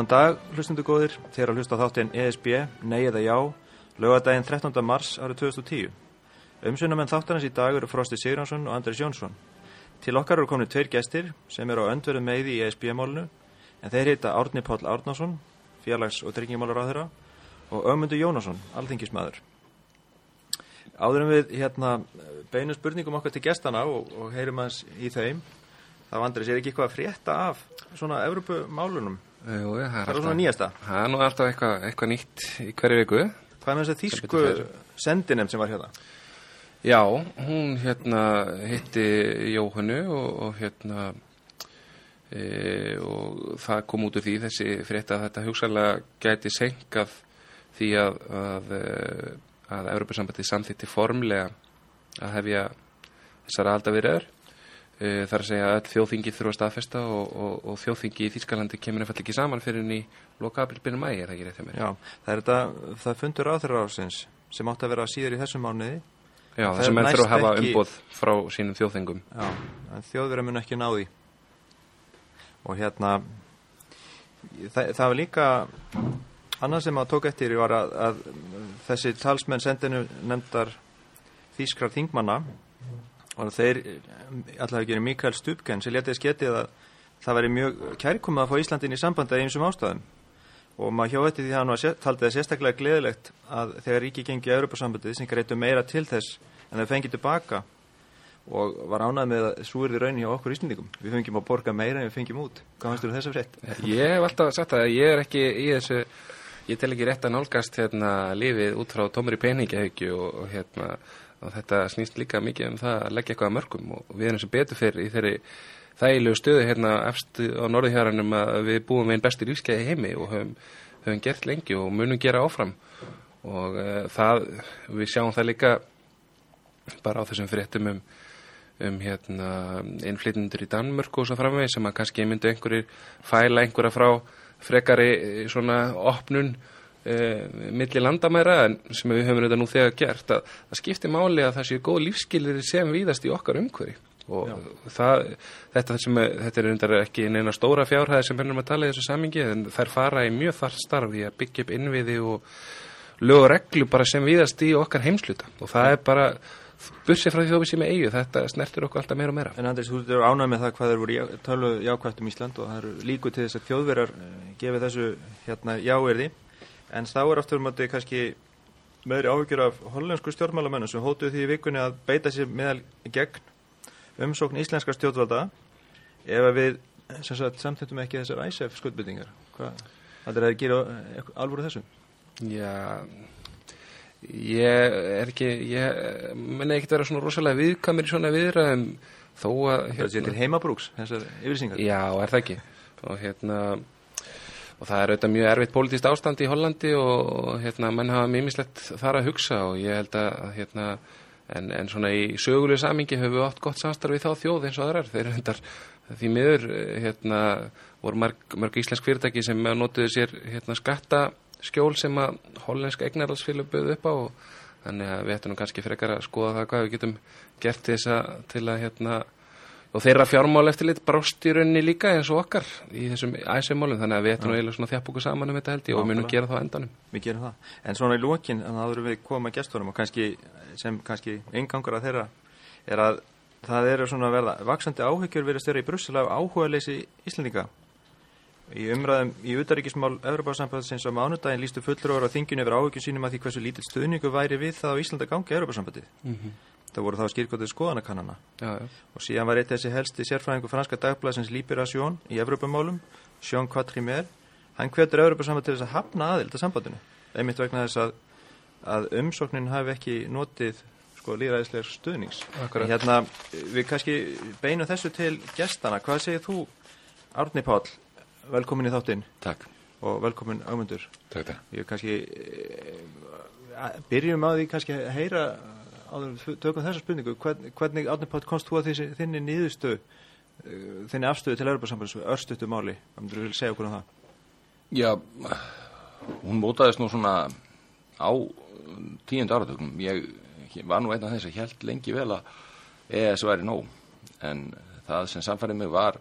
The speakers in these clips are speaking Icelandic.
Góðan dag, hlustundu góðir, þér að hlusta á þáttinn ESB, nei eða já, lögadaginn 13. mars árið 2010. Umsunnamenn þáttarins í dag eru Frosti Sigurjónsson og Andris Jónsson. Til okkar eru komin tveir gestir sem eru á öndverðu meði í ESB-málunu, en þeir heita Árni Páll Árnason, fjarlags- og tryggingimálar á þeirra, og Ögmundur Jónasson, alþingismæður. Áður en við hérna beinum spurningum okkar til gestana og, og heyrum aðeins í þeim, þá Andris, er ekki eitthvað að frétta af svona Evropumálunum? Jú, það er, er svona nýjasta. Það er nú alltaf eitthvað, eitthvað nýtt í hverju viku. Hvað með þess að þýsku sendinem sem var hérna? Já, hún hérna hitti Jóhannu og, og hérna e, og það kom út úr því þessi frétta að þetta hugsalega gæti senkað því að að, e, að Evropasambandi samþýtti formlega að hefja þessar aldavirðar e, þar að segja að öll þjóðþingi þurfa að staðfesta og, og, og þjóðþingi í Þýskalandi kemur eftir ekki saman fyrir henni í loka aprilbyrjum mægi, er það ekki rétt hjá mér? Já, það er þetta, það fundur áþurra ásins sem átti að vera síður í þessum mánuði. Já, Það menn næst þurfa að hafa ekki- umboð frá sínum þjóðþingum. Já, en þjóðverða mun ekki náði. Og hérna, það, það var líka, annað sem að tók eftir var að, að þessi talsmenn sendinu nefndar þýskrar þingmanna og þeir allavega gerir Mikael Stupken sem letið sketið að það væri mjög kærkomið að fá Íslandin í sambandi að einsum ástæðum. Og maður hjá eftir því að hann taldi það sérstaklega gleðilegt að þegar ríki gengi í Europasambandið sem greitu meira til þess en þau fengið tilbaka og var ánægð með að svo er því raun hjá okkur Íslandingum við fengjum að borga meira en við fengjum út. Hvað fannst þú um þessa frétt? Ég hef alltaf sagt að ég er ekki í þessu, ég tel ekki rétt að nálgast hérna lífið út frá tómri peningahegju og hérna og þetta snýst líka mikið um það að leggja eitthvað að mörgum og við erum sem betur fyrir í þeirri þægilegu stöðu hérna efst á norðuhjáranum að við búum við einn bestu lífskeiði heimi og höfum, höfum gert lengi og munum gera áfram. Og uh, það, við sjáum það líka bara á þessum fréttum um um hérna innflytjendur í Danmörk og svo framvegis sem að kannski myndu einhverjir fæla einhverja frá frekari eh, svona opnun uh, milli landamæra en sem við höfum þetta nú þegar gert að það skiptir máli að það séu góð lífskilir sem víðast í okkar umhverfi. Og það, þetta, sem, er- þetta er ekki neina stóra fjárhæði sem hennum að tala í þessu samingi en þær fara í mjög þarft starf í að byggja upp innviði og lög og reglu bara sem víðast í okkar heimsluta og það er bara bursið frá því þó við séum með eigu þetta snertir okkur alltaf meira og meira. En Andris, þú eru ánægð með það hvað þeir voru já- tölu jákvæmt um Ísland og það eru líku til þess að þjóðverjar eh, gefi þessu hérna jáerði en þá er aftur um að þið kannski meðri áhyggjur af hollensku stjórnmálamennum sem hótuðu því í vikunni að beita sér meðal gegn umsókn íslenska stjórnvalda ef að við sem sagt, samþýttum ekki þessar ISF skuldbyttingar hvað, það er að gera alvöru þessu? Já ég er ekki ég menna ekki vera svona rosalega viðkamir í svona viðræðum þó að hérna- það sé til heimabrúks þessar yfirlýsingar. Já, er það ekki? Og hérna og það er auðvitað mjög erfitt pólitíst ástand í Hollandi og, hérna menn hafa mimislegt þar að hugsa og ég held að hérna en, en svona í sögulegu samingi höfum við átt gott samstarf við þá þjóð eins og aðrar. Þeir hendar því miður hérna voru mörg, mörg íslensk fyrirtæki sem notuðu sér hérna skattaskjól sem að hollenska eignarhalsfélag bauð upp á og þannig að við ættum kannski frekar að skoða það hvað við getum gert til þess að til að hérna og þeirra fjármál eftir lit brást í rauninni líka eins og okkar í þessum æsumálum þannig að við ættum nú eiginlega svona þjapp okkur saman um þetta held ég og munum Nákvæmlega. gera það á endanum Við gerum það. En svona í lókin, en það eru við koma gestunum og kannski, sem kannski engangur að þeirra, er að það eru svona að verða vaksandi áhyggjur verið störu í Brussel af áhuga leysi Íslandinga. Í umræðum í utaríkismál Evropasambandsins á mánudaginn lístu fullur á þinginu yfir áhyggjur sínum að því hversu lítill stuðningu væri við það á Íslanda gangi Evropasambandið. Það voru þá skýrkotið skoðanakannana. Og síðan var eitt þessi helsti sérfræðingu franska dagblæsins Liberation í Evropamálum, Jean Quatrimer, hann hvetur Evropasamband til þess að hafna aðild að sambandinu. Einmitt vegna þess að, að umsóknin hafi ekki notið sko líðræðislegar stuðnings. Akkurat. Hérna, við kannski beinum þessu til gestana. Hvað segir þú, Árni Páll, velkomin í þáttinn Takk, og velkomin Ámundur. takk það. Ég kannski, e, byrjum á því kannski að heyra tökum þessa spurningu, hvern, hvernig Árni Páll komst þú að þessi, þinni nýðustu, þinni afstöðu til Europasambands, örstutu máli, myndir þú vilja segja okkur um það? Já, hún mótaðist nú svona á tíundu áratökum. Ég ég var nú einn af þess að held lengi vel að ES væri nóg. En það sem samfærið mig var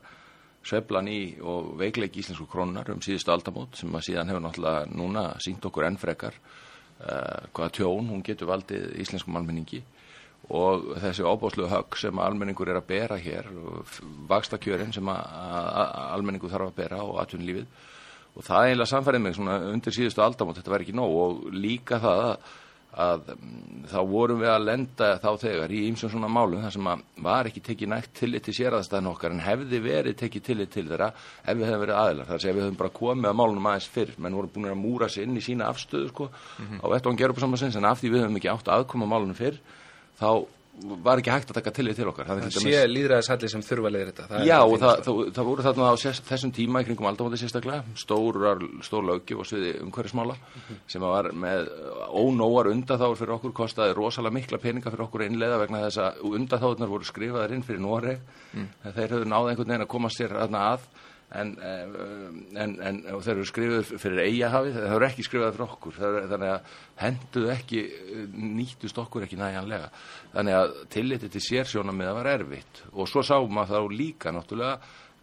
sveflan í og veikleik íslensku krónar um síðustu aldamót sem að síðan hefur náttúrulega núna sínt okkur enn frekar uh, hvaða tjón hún getur valdið íslenskum almenningi. Og þessi óbáslu högg sem almenningur er að bera hér vakstakjörin sem almenningur þarf að bera og atvinnlífið og það er eiginlega samfærið mig undir síðustu aldamót þetta verður ekki nóg. Og líka það að að mm, þá vorum við að lenda þá þegar í ýmsum svona málum þar sem að var ekki tekið nægt tillit til séræðastæðin okkar en hefði verið tekið tillit til þeirra ef við hefðum verið aðilar þar sem við hefðum bara komið að málunum aðeins fyrr menn voru búin að múra sér inn í sína afstöðu sko, mm -hmm. á ettan gerupasamansins en af því við hefðum ekki átt aðkoma málunum fyrr þá var ekki hægt að taka tillit til okkar það, það sé líðræðishalli sem þurfa leiða þetta já og það, það, það voru þarna á þessum tíma í kringum aldamóti sérstaklega stór, stór lögjöf og sviði umhverfismála mm -hmm. sem var með ónóar undaþáður fyrir okkur kostaði rosalega mikla peninga fyrir okkur innlega vegna þess að undaþáðunar voru skrifaðar inn fyrir Noreg mm. þeir höfðu náða einhvern veginn að koma sér aðna að en, eh, en, en þeir eru skrifuð fyrir eigahafið, þeir eru ekki skrifuð fyrir okkur, þannig að henduð ekki, nýttust okkur ekki næjanlega, þannig að tilliti til sérsjóna með það var erfitt. Og svo sáum maður þá líka náttúrulega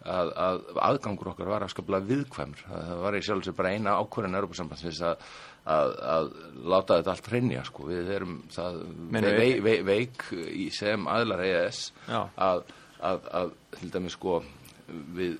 að, að aðgangur okkar var afskaplega viðkvæmur, það var í sjálfsög bara eina ákvörðin Europasambandsins að Að, að láta þetta allt hrenja sko. við erum það veik, veik, veik í sem aðlar að, að, að til dæmis sko við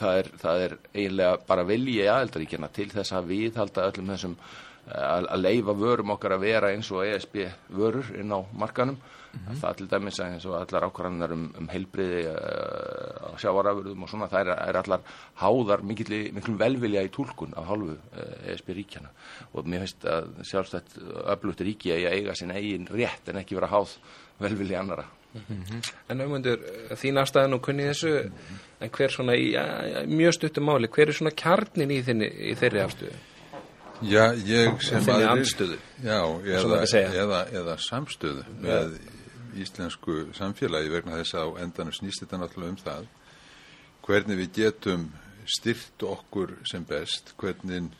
það er, það er eiginlega bara vilji aðeldaríkjana til þess að viðhalda öllum þessum eh, að, leifa vörum okkar að vera eins og ESB vörur inn á markanum mm -hmm. það til dæmis eins og allar ákvarðanar um, um heilbriði uh, sjávarafurðum og svona það er, er allar háðar miklum velvilja í tólkun af hálfu uh, ESB ríkjana og mér finnst að sjálfstætt öflugt ríki að eiga sin eigin rétt en ekki vera háð velvilja annara Mm -hmm. En auðvundur, þín afstæðan og kunni þessu, mm -hmm. En hver svona í ja, mjög stuttum máli, hver er svona kjarnin í, þinni, í þeirri afstöðu? Já, ég sem. Þinni anstöðu? Já, eða, eða, eða samstöðu með íslensku samfélagi vegna þess að á endanum snýst þetta náttúrulega um það hvernig við getum styrt okkur sem best, hvernig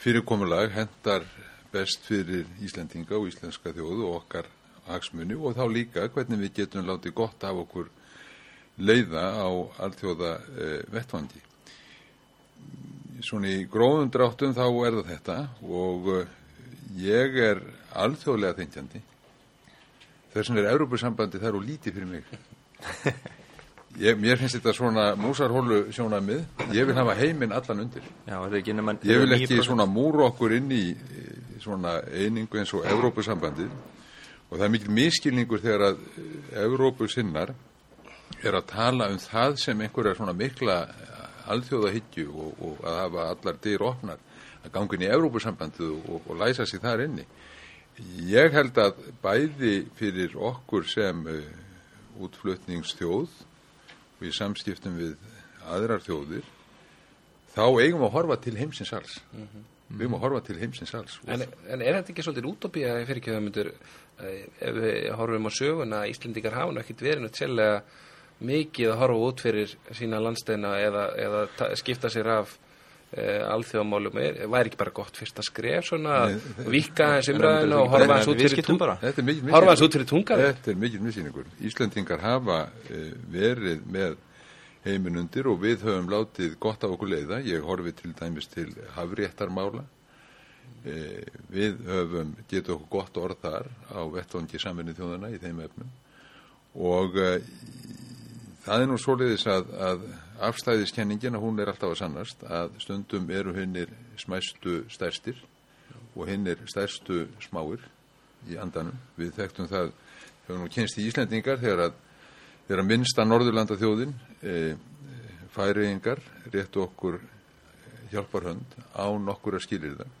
fyrirkomulag hendar best fyrir Íslendinga og íslenska þjóðu og okkar hagsmunni og þá líka hvernig við getum látið gott af okkur leiða á alltjóða eh, vettvangi. Svona í gróðum dráttum þá er það þetta og eh, ég er alþjóðlega þengjandi. Þess vegna er Európa-sambandi þar og lítið fyrir mig. Ég, mér finnst þetta svona músarhólu sjónamið. Ég vil hafa heiminn allan undir. Já, ekki, man, ég vil ekki svona múra okkur inn í svona einingu eins og Európa-sambandið og það er mikil miskilningur þegar að Evrópu sinnar er að tala um það sem einhverja svona mikla alþjóðahyggju og, og að hafa allar dyr opnar að gangin í Evrópusambandið og, og læsa sig þar inni. Ég held að bæði fyrir okkur sem uh, útflutningsþjóð og í samskiptum við aðrar þjóðir þá eigum við að horfa til heimsins alls. Mm -hmm. við eigum að horfa til heimsins alls. En, en er þetta ekki svolítið útópía fyrir ekki það myndur ef við horfum á söguna að Íslendingar hafa náttúrulega verið náttúrulega mikið að horfa út fyrir sína landsteina eða, eða skipta sér af e, alþjóðamálum. Væri ekki bara gott fyrsta skref svona að vika þessi umræðinu og horfa hans út fyrir horfa hans út fyrir tungar Þetta er mikil missýningur Íslendingar hafa e, verið með heiminn undir og við höfum látið gott af okkur leiða. Ég horfi til dæmis til hafréttarmála. Eh, við höfum getið okkur gott orð þar á vettvangi samvinni þjóðana í þeim efnum. Og það er nú svoleiðis að, að afstæðiskenningin að hún er alltaf að sannast að stundum eru hinnir smæstu stærstir og hinnir stærstu smáir í andanum. Við þekktum það, höfum nú kynst í Íslandingar þegar að, þegar að minnsta Norðurlanda þjóðin e, færiðingar réttu okkur hjálparhönd á nokkur að skilir það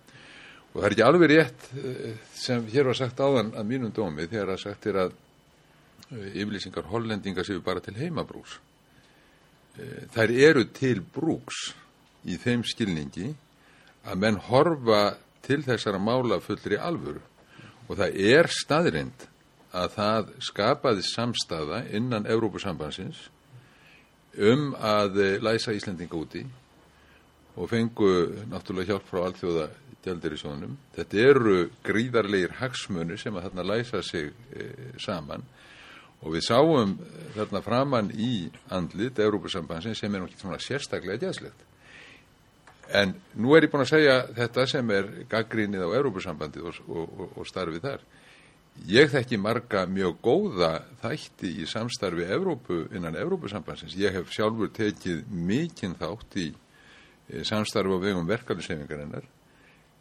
og það er ekki alveg rétt eh, sem hér var sagt áðan að mínum dómi þegar að sagt er að yfirlýsingar hollendinga séu bara til heimabrús eh, þær eru til brúks í þeim skilningi að menn horfa til þessara mála fullri alvöru. Og það er staðrind að það skapaði samstaða innan Európusambansins um að læsa Íslandinga úti og fengu náttúrulega hjálp frá allþjóða gjaldirisjónum. Þetta eru gríðarleir hagsmunir sem að þarna læsa sig saman og við sáum þarna framann í andlit Európusambansin sem er nokkið svona sérstaklega gæðslegt en nú er ég búin að segja þetta sem er gaggrínið á Európusambandið og, og, og, starfið þar. Ég þekki marga mjög góða þætti í samstarfi Evrópu innan Evrópusambansins ég hef sjálfur tekið mikinn þátt í e, samstarfi á vegum verkefnisefingarinnar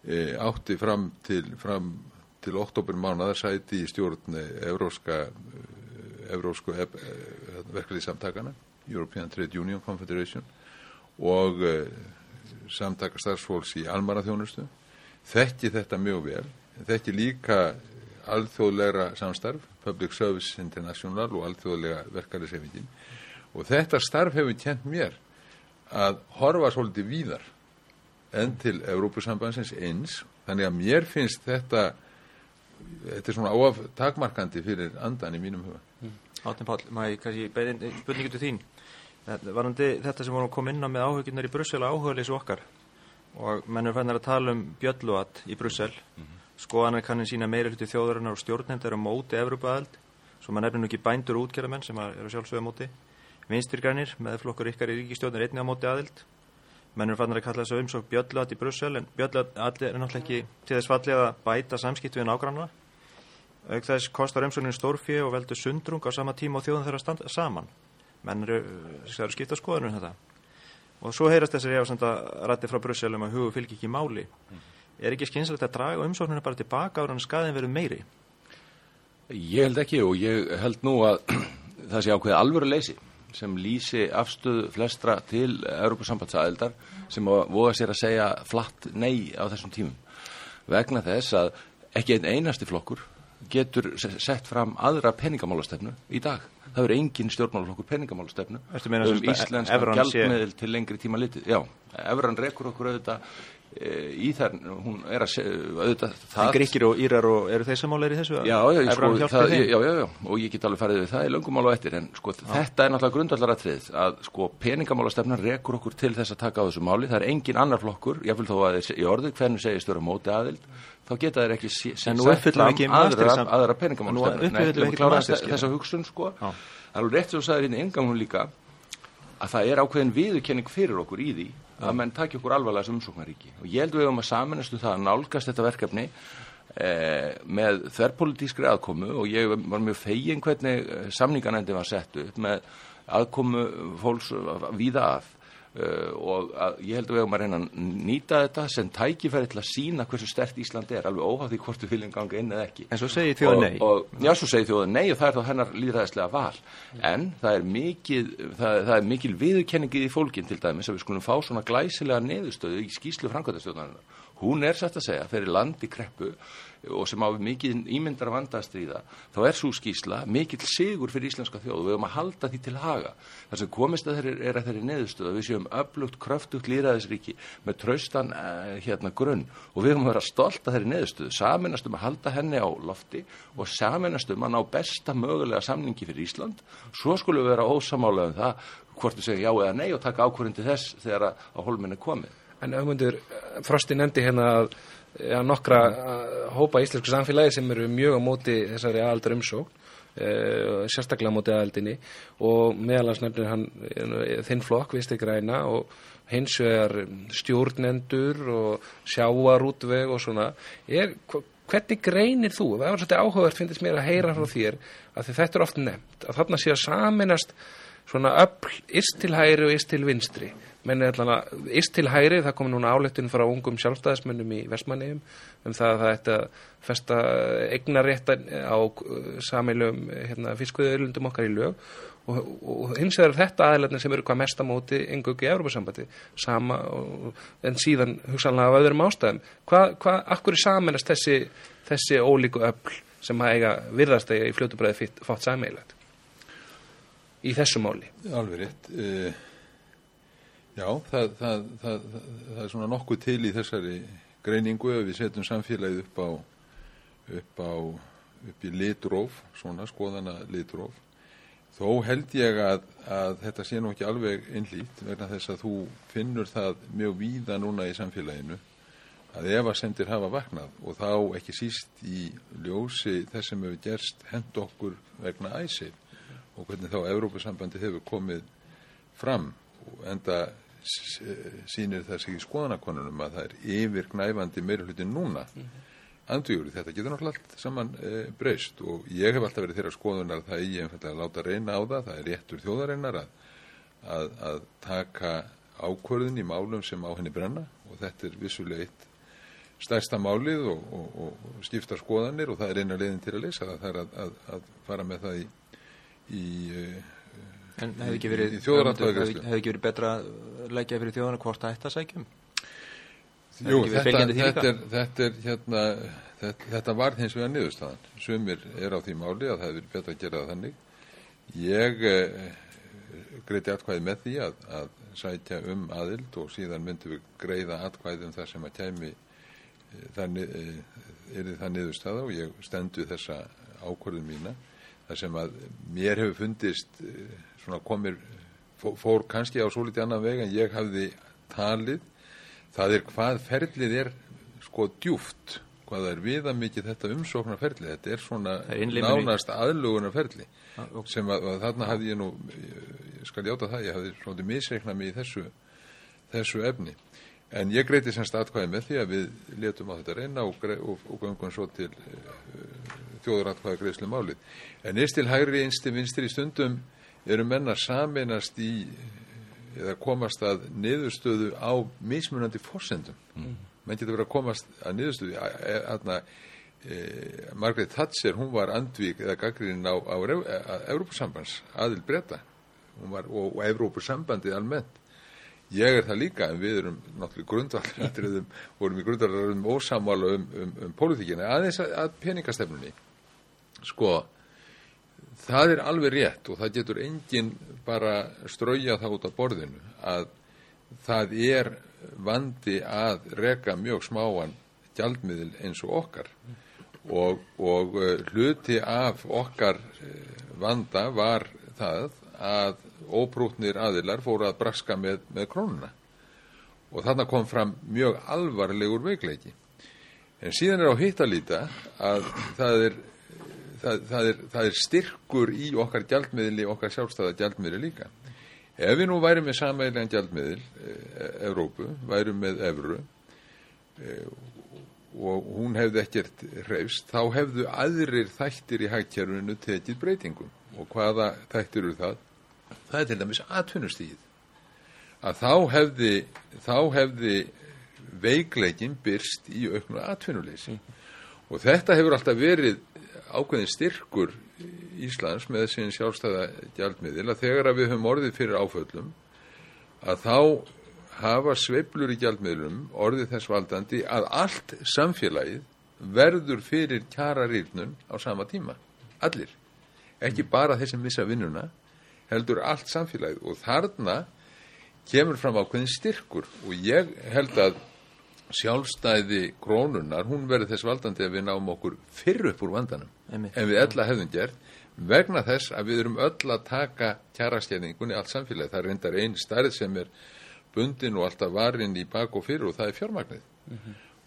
e, átti fram til, fram til oktober mánuðar sæti í stjórn Evróska Evrósku e, verkefnisamtakana European Trade Union Confederation og e, samtaka starfsfólks í almaraþjónustu þekki þetta mjög vel þekki líka alþjóðlegra samstarf Public Service International og alþjóðlega verkefnisefingin og þetta starf hefur kent mér að horfa svolítið víðar enn til Európusambansins eins. Þannig að mér finnst þetta þetta er svona áaf takmarkandi fyrir andan í mínum huga Áttin Pál, maður kannski beinin spurningu til þín? Varandi þetta sem vorum koma inn á með áhugjurnar í Brussel og áhugaleysu okkar og menn er fannir að tala um bjölluat í Brussel mm -hmm. skoðanar kannin sína meiri hluti þjóðarinnar og stjórnendar á móti Evrópaðald svo maður nefnir nú ekki bændur og útgerðamenn sem eru sjálfsögða móti. Vinstirgrænir með flokkur ykkar í ríkistjórnir einnig á móti aðild. Menn er fannir að kalla þessu umsók bjölluat í Brussel en bjölluat er náttúrulega ekki til þess fallið að bæta samskipt við nágranna auk þess kostar umsóknin stórfið og veldur sundrung á sama tíma og þjóðan þeirra standa saman menn eru, eru skipta skoðunum þetta og svo heyrast þessari ásenda rætti frá Brussel um að hugu fylgji ekki máli mm. er ekki skynsalegt að draga umsóknuna bara tilbaka ára en skaðin verður meiri? Ég held ekki og ég held nú að það sé ákveði alvöru leysi sem lýsi afstöðu flestra til Europasambandsæðildar sem voða sér að segja flatt nei á þessum tímum vegna þess að ekki einn einasti flokkur getur sett fram aðra peningamálastefnu í dag. Það verður engin stjórnmálaflokkur peningamálastefnu um íslenska gjaldmiðil til lengri tíma litið. Já, Efran rekur okkur auðvitað í þær, hún er að auðvitað það. En gríkir og írar og eru þeir samáleir í þessu? Já, já, sko, það, já, já, já, og ég get alveg farið við það í löngumál og eftir, en sko já. þetta er náttúrulega grundvallaratrið að sko peningamálastefna rekur okkur til þess að taka á þessu máli. Það er engin annar flokkur, ég vil þó að í orðu hvernig segist vera móti aðild þá geta þeir ekki sett fram aðra, aðra peningamálstefnu þessa hugsun sko það er rétt sem þú sagðir hérna að það er ákveðin viðurkenning fyrir okkur í því að menn takja okkur alvarlega sem umsóknaríki og ég held við um að samanstu það að nálgast þetta verkefni eh, með þverrpolitískri aðkomu og ég var mjög fegin hvernig samninganændi var sett upp með aðkomu fólks víða að Uh, og að, ég held að við höfum að reyna að nýta þetta sem tækifæri til að sína hversu stert Ísland er, alveg óhátt í hvort við viljum ganga inn eða ekki. En svo segir þjóða nei. Og, já, svo segir þjóða nei og það er þá hennar líðræðislega val. En það er mikil, það, það er mikil viðurkenningið í fólkin til dæmis að við skulum fá svona glæsilega neðustöðu í skýslu framkvæmtastjóðarinnar. Hún er sætt að segja, fyrir land í kreppu og sem á mikið ímyndar vandastriða, þá er svo skýsla mikill sigur fyrir íslenska þjóð og við höfum að halda því til haga. Það sem komist að þeirri er að þeirri neðustuð að við séum öflugt, kröftugt líraðisríki með traustan uh, hérna grunn og við höfum að vera stolt að þeirri neðustuð, saminast um að halda henni á lofti og saminast um að ná besta mögulega samningi fyrir Ísland, svo skulum við vera ósamálega um það hvort við segjum já eða nei og taka ákvörðin til þess þegar að hólminni komið. En auðvundur, Frosti nefndi hérna að ja, nokkra hópa íslensku samfélagi sem eru mjög á móti þessari aðaldar umsókn e, sérstaklega á móti aðaldinni og meðalans nefnir hann e, þinn flokk, Visti Græna og hins vegar stjórnendur og sjáarútveg og svona er, hvernig greinir þú? Það var svolítið áhugavert finnst mér að heyra frá þér að þetta er oft nefnt að þarna sé að saminast svona öll ist til hægri og ist til vinstri menn er alltaf ist til hægri, það kom núna álettin frá ungum sjálfstæðismönnum í Vestmanniðum um það að það ætti að festa eignaréttan á samilum hérna, fiskveðurlundum okkar í lög. Og, og hins vegar þetta aðlætni sem eru hvað mest að móti engöggi í Európa-sambandi sama og, en síðan hugsanlega af öðrum ástæðum. Hvað, hva, akkur er samanast þessi, þessi ólíku öll sem að eiga virðast eiga í fljótubræði fátt sammeilagt í þessu máli. Alveg rétt. Uh, Já, það, það, það, það er svona nokkuð til í þessari greiningu ef við setjum samfélagið upp á upp á upp í litróf, svona skoðana litróf. Þó held ég að, að þetta sé nú ekki alveg einlít vegna þess að þú finnur það mjög víða núna í samfélaginu að ef að sendir hafa vaknað og þá ekki síst í ljósi þess sem hefur gerst hend okkur vegna æsir og hvernig þá Evrópusambandi hefur komið fram enda s- sýnir það sig í skoðanakonunum að það er yfir gnæfandi meirhluti núna andvígur, þetta getur náttúrulega allt saman e, breyst og ég hef alltaf verið þeirra skoðunar að það eigi einfallega að láta reyna á það, það er réttur þjóðarinnar að, að, að taka ákvörðun í málum sem á henni brenna og þetta er vissulega eitt stærsta málið og, og, og skipta skoðanir og það er eina leiðin til að leysa það, það er að, að, að fara með það í, í eh, En hefði ekki verið, hefði, hefði ekki verið betra að leggja fyrir þjóðana hvort það ætti að sækjum? Það Jú, þetta, þetta, er, þetta er hérna þetta, þetta var hins vegar niðurstaðan. Sumir er á því máli að það hefur betra að gera það þannig. Ég eh, greiti atkvæði með því að, að sækja um aðild og síðan myndum við greiða atkvæði um það sem að kæmi eh, það, er það niðurstaða og ég stendu þessa ákvörðun mína. Þar sem að mér hefur fundist eh, svona komir fó- fór kannski á svo litið annan veg en ég hafði talið. Það er hvað ferlið er sko djúft hvað það er viðamikið þetta umsóknarferli. Þetta er svona nánast aðlugunarferli Ah, ok. sem að, að þarna hafði ég nú ég skal játa það, ég hafði svona misreiknað mig í þessu, þessu efni. En ég greiti semst atkvæði með því að við letum á þetta reyna og, og, og göngum svo til uh, þjóðuratkvæði greiðslu málið. En eins til hægri eins til vinstri stundum eru menna saminast í eða komast að niðurstöðu á mismunandi forsendum? Menn getur verið að komast að niðurstöðu aðna e, Margaret Thatcher, hún var andvík eða gaggrínin á, á Evrópusambands aðil breyta og, og Evrópusambandið almennt. Ég er það líka en við erum náttúrulega grundvallaröðum vorum í grundvallaröðum ósamála um, um, um pólitíkina. Aðeins að, að peningastefnunni. Sko það er alveg rétt og það getur enginn bara strauja það út af borðinu að það er vandi að reka mjög smáan gjaldmiðil eins og okkar. Og, og uh, hluti af okkar uh, vanda var það að óbrútnir aðilar fóru að braska með, með krónuna. Og þarna kom fram mjög alvarlegur veikleiki. En síðan er á hitt að líta að það er það, það, er, það er styrkur í okkar gjaldmiðli, okkar sjálfstæða gjaldmiðli líka. Ef við nú værum með samæðilegan gjaldmiðil, e, Evrópu, værum með Evru e, og hún hefði ekkert hreifst, þá hefðu aðrir þættir í hagkerfinu tekið breytingum. Og hvaða þættir eru það? Það er til dæmis atvinnustíð. Að þá hefði, þá hefði veikleikin byrst í auknu atvinnuleysi. Og þetta hefur alltaf verið ákveðin styrkur Íslands með sín sjálfstæða gjaldmiðil að þegar að við höfum orðið fyrir áföllum að þá hafa sveiflur í gjaldmiðlum orðið þess valdandi að allt samfélagið verður fyrir kjara rýrnun á sama tíma. Allir. Ekki bara þeir sem missa vinnuna, heldur allt samfélagið og þarna kemur fram ákveðin styrkur og ég held að sjálfstæði krónunar, hún verður þess valdandi að við náum okkur fyrr upp úr vandanum Einmitt. en við öll að hefðum gert vegna þess að við erum öll að taka kjaraskjæningunni allt samfélagi það er reyndar einn stærð sem er bundin og alltaf varinn í bak og fyrir og það er fjármagnið.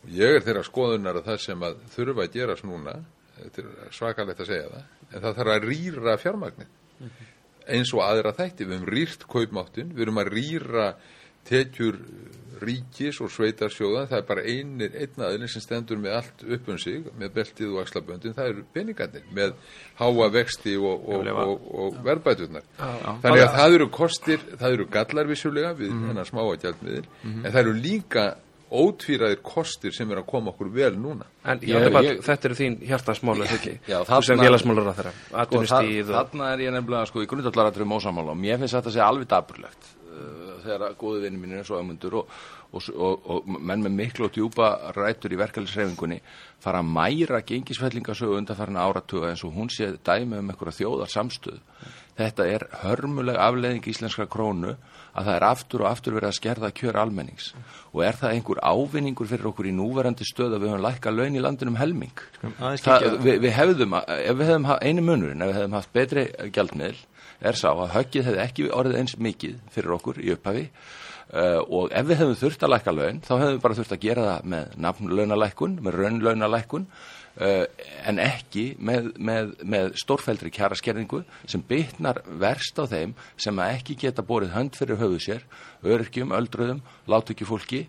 Og ég er þeirra skoðunar að það sem að þurfa að gerast núna þetta er svakalegt að segja það en það þarf að rýra fjármagnið. Eins og aðra þætti, við höfum rýrt kaupmáttin, við höfum að rýra tekjur ríkis og sveitarsjóða, það er bara einir einn aðeins sem stendur með allt upp um sig með beltið og axlaböndin, það eru peningarnir með háa vexti og, og, og, og verðbæturnar. Já. þannig að það eru kostir, það eru gallar vissulega við hennar smáa gjaldmiðil en það eru líka ótvíraðir kostir sem er að koma okkur vel núna. En Ég- ég, ég, þetta eru þín hjartasmála Já, Þú sem félagsmálur á þeirra Sko, Atvinnustíð þa- og þarna er ég nefnilega sko, í grundvallaratriðum ósamála og mér finnst þetta að segja alveg daburlegt uh, þegar að góði vinni mín er svo ömundur og, og, og, og menn með miklu og djúpa rætur í verkefælisreifingunni fara að mæra gengisfellingasögu undanfærna áratuga eins og hún sé dæmi um einhverja þjóðar samstöð þetta er hörmuleg afleðing íslenskra krónu að það er aftur og aftur verið að skerða kjör almennings. Og er það einhver ávinningur fyrir okkur í núverandi stöð að við höfum lækka laun í landinum helming? Aðeins Það, við, við hefðum, ef við hefðum einu munurinn, ef við hefðum haft betri gjaldmiðl, er sá að höggið hefði ekki orðið eins mikið fyrir okkur í upphafi uh, og ef við hefðum þurft að lækka laun, þá hefðum við bara þurft að gera það með nafnlaunalækkun, með raunlaunalækkun, en ekki með, með, með stórfældri kjaraskerningu sem bytnar verst á þeim sem að ekki geta borið hönd fyrir höfu sér, öryrkjum, öldröðum, látu ekki fólki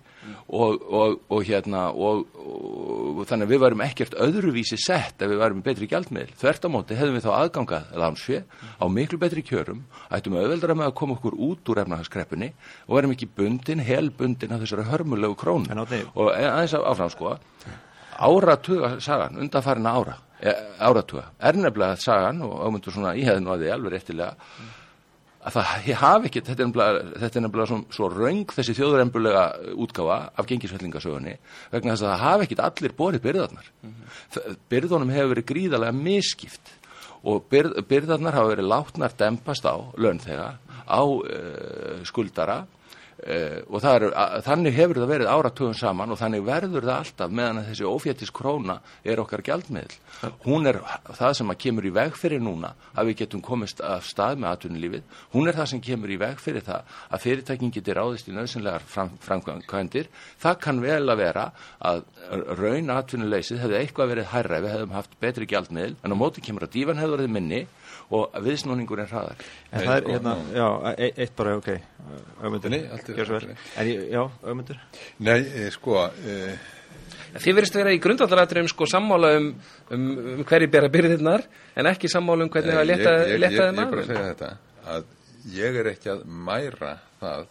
og, og, og hérna og, og þannig að við varum ekkert öðruvísi sett ef við varum betri gjaldmiðl. Þvert á móti hefðum við þá aðgangað lánsfé á miklu betri kjörum, ættum auðveldra með að koma okkur út úr efnahagskreppunni og verum ekki bundin, helbundin af þessari hörmulegu krónu. Og aðeins af- áfram sko, áratuga sagan, undanfærin ára, e, áratuga, er nefnilega sagan og ámyndur svona í hefðinu að því alveg réttilega að það hafi ekki, þetta er nefnilega, þetta er nefnilega svo, svo raung þessi þjóðurembulega útgáfa af gengisfellingasögunni vegna þess að það hafi ekkit allir borið byrðarnar. Mm. Byrðunum hefur verið gríðarlega miskipt og byrð, byrðarnar hafa verið látnar dempast á launþega, á uh, skuldara Uh, og er, að, þannig hefur það verið áratugum saman og þannig verður það alltaf meðan að þessi ófjættis króna er okkar gjaldmiðl. Hún er það sem að kemur í veg fyrir núna að við getum komist af stað með atvinnulífið. Hún er það sem kemur í veg fyrir það að fyrirtækin getur ráðist í nöðsynlegar fram, framkvæmdir. Það kann vel að vera að raun atvinnuleysið hefði eitthvað verið hærra ef við hefðum haft betri gjaldmiðl en á móti kemur að dífan hefur verið minni og viðsnúningur er hraðar. En það er, hérna, já, e- eitt bara, ok, auðmyndur, Nei, allt er- gjör svo er vel. En já, auðmyndur. Nei, eh, sko, eh, Þið verðist vera í grundvallaratriðum sko sammála um, um, um hverju bera byrðirnar en ekki sammála um hvernig það Ég- leta, ég- ég- er bara að að. segja þetta að ég er ekki að mæra það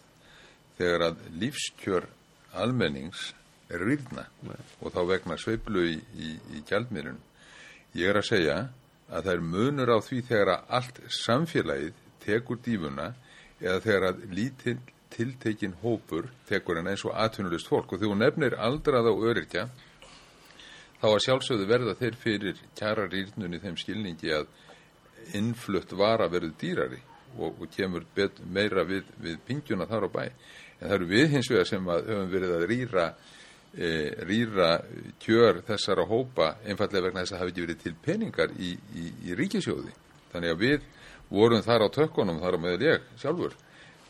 þegar að lífskjör almennings er rýrna og þá vegna sveiflu í, í, í gjaldmiðlun. Ég er að segja að það er munur á því þegar að allt samfélagið tekur dífuna eða þegar að lítill tiltekin hópur tekur en eins og atvinnulust fólk og þegar hún nefnir aldraða og öryrkja þá að sjálfsögðu verða þeir fyrir kjara rýrnun í þeim skilningi að innflutt vara verður dýrari og, og kemur bet, meira við, við pingjuna þar á bæ. En það eru við hins vegar sem höfum verið að rýra, rýra kjör þessara hópa einfallega vegna þess að hafi ekki verið til peningar í, í, í ríkisjóði. Þannig að við vorum þar á tökkunum, þar á meðal ég sjálfur,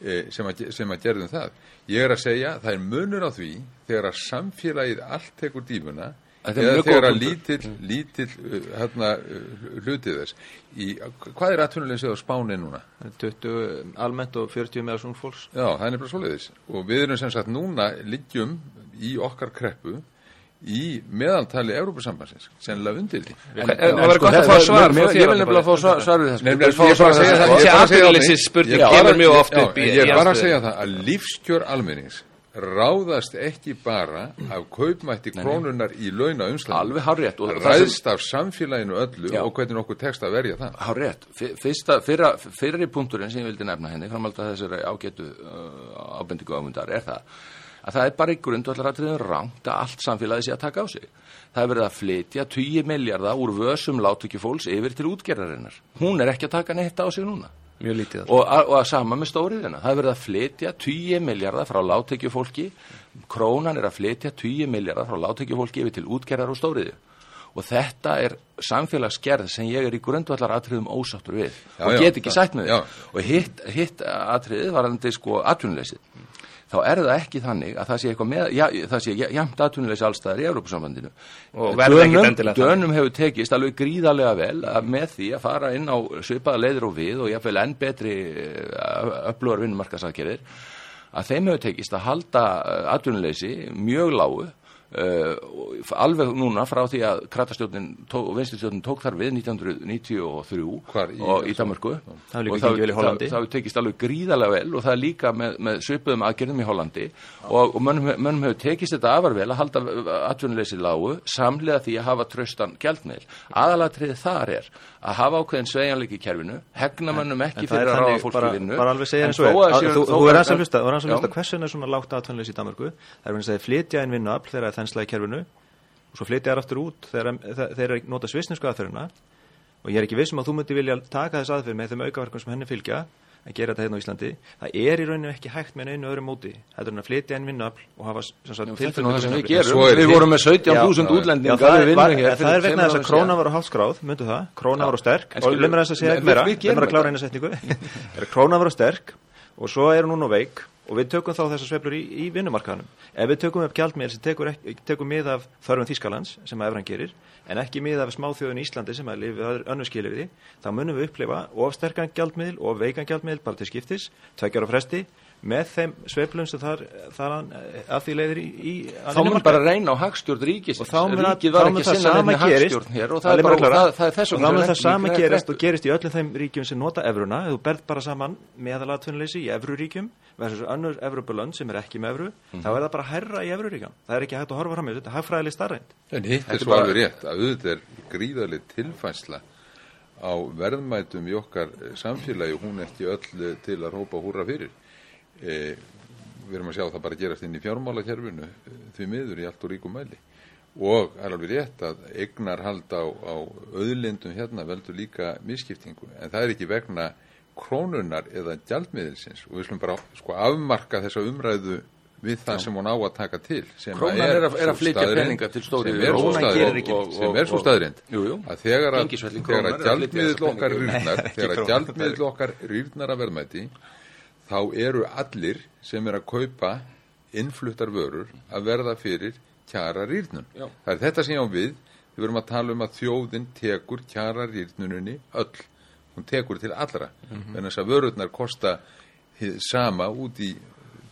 e, sem, að, sem að gerðum það. Ég er að segja, það er munur á því þegar að samfélagið allt tekur er eða þegar að lítill, lítill uh, hérna, uh, hlutið þess í, hvað er atvinnuleysið á Spáni núna? 20 almennt og 40 meðal svona fólks. Já, það er nefnilega svoleiðis og við erum sem sagt núna liggjum í okkar kreppu í meðaltali Európusambansins sennilega undir því En- en- það væri gott að fá svar frá Ég vil nefnilega fá svar, svar við þess Nei, Ég er bara að segja það- ég er bara að segja það- er mjög er að það lífskjör almennings ráðast ekki bara af kaupmætti krónunar í launa það sem- ræðst af samfélaginu öllu og hvernig okkur tekst að verja það Há rétt, Fyr- fyrsta, fyrra, fyrri punkturinn sem ég vildi nefna henni framhald að þessari ágætu uh, ábendingu ámyndar er það að það er bara í grundvallaratriðum rangt að allt samfélagi sé að taka á sig. Það er verið að flytja 20 miljardar úr vössum látökjufólks yfir til útgerðarinnar. Hún er ekki að taka neitt á sig núna. Mjög lítið. Og, og að sama með stóriðina. Það er verið að flytja 20 miljardar frá látökjufólki, krónan er að flytja 20 miljardar frá látökjufólki yfir til útgerðar og stóriði. Og þetta er samfélagsgerð sem ég er í grundvallar atriðum ósáttur við Já, og já, get ekki sætt með því. Og hitt, hitt atriðið varandi sko atvinnuleysið. Þá er það ekki þannig að það sé eitthvað með, já, það sé jæmt atvinnuleysi allstæðar í Európusambandinu. Og verður ekkit Dönum- endilega þannig. Dönum hefur tekist alveg gríðarlega vel að með því að fara inn á svipaða leiðir og við og jáfnvel enn betri öflugar vinnumarkasaðgerðir að þeim hefur tekist að halda eh, atvinnuleysi mjög lágu uh, alveg núna frá því að kratastjórnin og vinstistjórnin tók þar við 1993 Hvar í- og í Danmarku Það Og það, það hefur tekist alveg gríðarlega vel og það er líka með, með svipuðum aðgerðum í Hollandi. Og, og mönnum, mönnum hefur tekist þetta afar vel að halda atvinnuleysi lágu samlega því að hafa tröstan gjaldmiðl. Aðalatriðið þar er að hafa ákveðin sveigjanleik í kerfinu, hegna mönnum ekki það fyrir að ráða fólk í vinnu. bara alveg segja eins og er. Þú er að- hans að hlusta, er hversu er svona lágt atvinnleysi í Danmarku. Það er að segja flytja inn vinnuafl þegar það er þensla í kerfinu og svo flytja þær aftur út þegar þeir nota svisnesku aðferðina og ég er ekki vissum að þú myndi vilja taka þess aðferð með þeim aukaverkum sem henni fylgja að gera þetta hérna á Íslandi. Það er í rauninu ekki hægt með einu öðru móti. Þetta er að flytja inn vinnuafl og hafa er nú það sem við gerum. Svo er Við hitt- vorum með 17.000 Já, Já, útlendingar það við hér það fyrir er vegna þess að króna síðan. var á hálfskráð, myndu það, króna var á sterk, En og lemur þess að segja meira, við- við lemur að klára eina setningu, er að króna var á sterk og svo er hún nú veik og við tökum þá þessar sveiflur í, í vinnumarkaðanum. Ef við tökum upp gjaldmiðl sem tekur, tekur mið af þörfum Þýskalands sem að Evran gerir, en ekki mið af smáþjóðun Íslandi sem að lifi önnu skilur þá munum við upplifa of sterkan gjaldmiðl og veikan gjaldmiðl bara til skiptis, tveggjar á fresti, með þeim sveiflum sem þar, þar að því leiðir í, í að Þá mun bara reyna á hagstjórn ríkisins. og þá mun, að, Ríkið þá var mun ekki það sinna sama gerist. hagstjórn hér og Það bara, að það, það er þess vegna þá mun það sama gerist og gerist í öllum þeim ríkjum sem nota evruna. Ef þú berð bara saman meðalatvinnleysi í evruríkjum versus önnur evrubulönd sem er ekki með evru Mhm. þá er það bara herra í evruríkjum. Það er ekki hægt að horfa fram í þetta hagfræðileg starrend En hitt Þetta er svo alveg rétt að auðvitað er gríðarlega tilfænsla á verðmætum í okkar samfélagi. Hún ekki öll eh, til að rópa húra fyrir. E, við erum að sjá það bara gerast inn í fjármálakerfinu eh, því miður í allt og ríkum mæli. Og er alveg rétt að eignar halda á, á auðlindum hérna veldur líka misskiptingu en það er ekki vegna krónunar eða gjaldmiðilsins og við slum bara sko afmarka þessa umræðu við það sem hún á að taka til Krónan er að- er að flytja peninga til stóriðju. sem er svo er svo Og- og- staðrind Jú, jú. að þegar að, að er að þessa okkar Ekki þegar að krónan. gjaldmiðl okkar rýrnar að verðmæti þá eru allir sem er að kaupa innfluttar vörur að verða fyrir kjara rýrnun Já. það er þetta sem ég á við við verum að tala um að þjóðin tekur kjara rýrnuninni öll hún tekur til allra Mhm. en þess að vörurnar kosta sama út í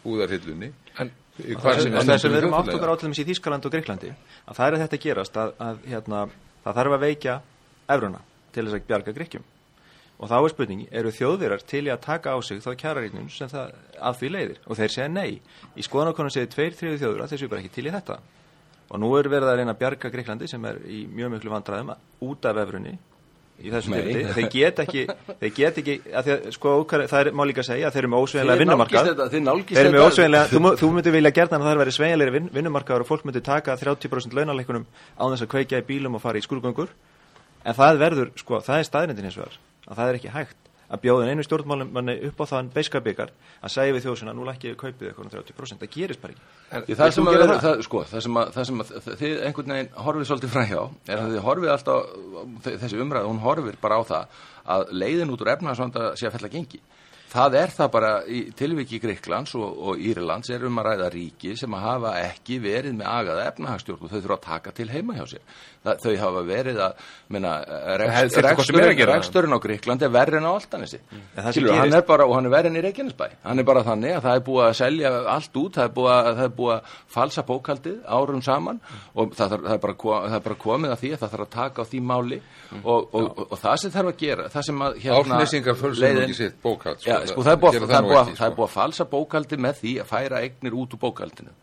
búðarhillunni En er þess að við erum átt þjóðfélaginu. okkur átlum í Þýskaland og Greiklandi að það er þetta að gerast að, að hérna, það þarf að veikja evruna til þess að bjarga Gríkjum og þá er spurningi, eru þjóðvirar til í að taka á sig þá kjararíknum sem það af því leiðir? Og þeir segja nei. Í skoðanakonum segir tveir, þriðu þjóður að þessu bara ekki til í þetta. Og nú er verið að reyna að bjarga Greiklandi sem er í mjög miklu vandræðum út af evrunni í þessu Nei. tilfelli, þeir get ekki þeir get ekki, að því að sko það er má líka segja að þeir eru með ósveginlega vinnumarkað. Þeir eru með ósveginlega, þú, þú myndir vilja gerðan að það væri sveigjanlegri vin, vinnumarkaður og fólk myndir taka 30% launaleikunum á þess að kveikja í bílum og fara í skurgöngur en það verður, sko, það er staðrindin hins vegar að það er ekki hægt að bjóða einu stjórnmálum manni upp á þann beiskabikar að segja við þjóðsina, nú lækki við kaupið eitthvað um 30%, það gerist bara ekki það sem að það? sko, það sem að, það sem að þið einhvern veginn horfið svolítið fræhjá er að þið horfið alltaf, þessi umræð, hún horfir bara á það að leiðin út úr efnaðsvanda sé að fella gengi. Það er það bara í tilviki Greiklands og, og Írlands er um að ræða ríki sem að hafa ekki verið með agaða efnahagstjórn og þau þurfa að taka til heima hjá sér. Það, þau hafa verið að, reksturinn, á Greikland er verri en á Altanesi. Sem Skilur, hann er bara, og hann er verri en í Reykjanesbæ. Hann er bara þannig að það er búið að selja allt út, það er búið að, það er búið að falsa bókaldið árum saman og það, það, er bara, það er bara komið að því að það þarf að taka á því máli og, og, og, og það sem þarf að gera, það sem að hérna, ekki sitt bókald, sko. Já, sko, það, er búið að falsa bókaldið með því að færa eignir út úr bókaldinu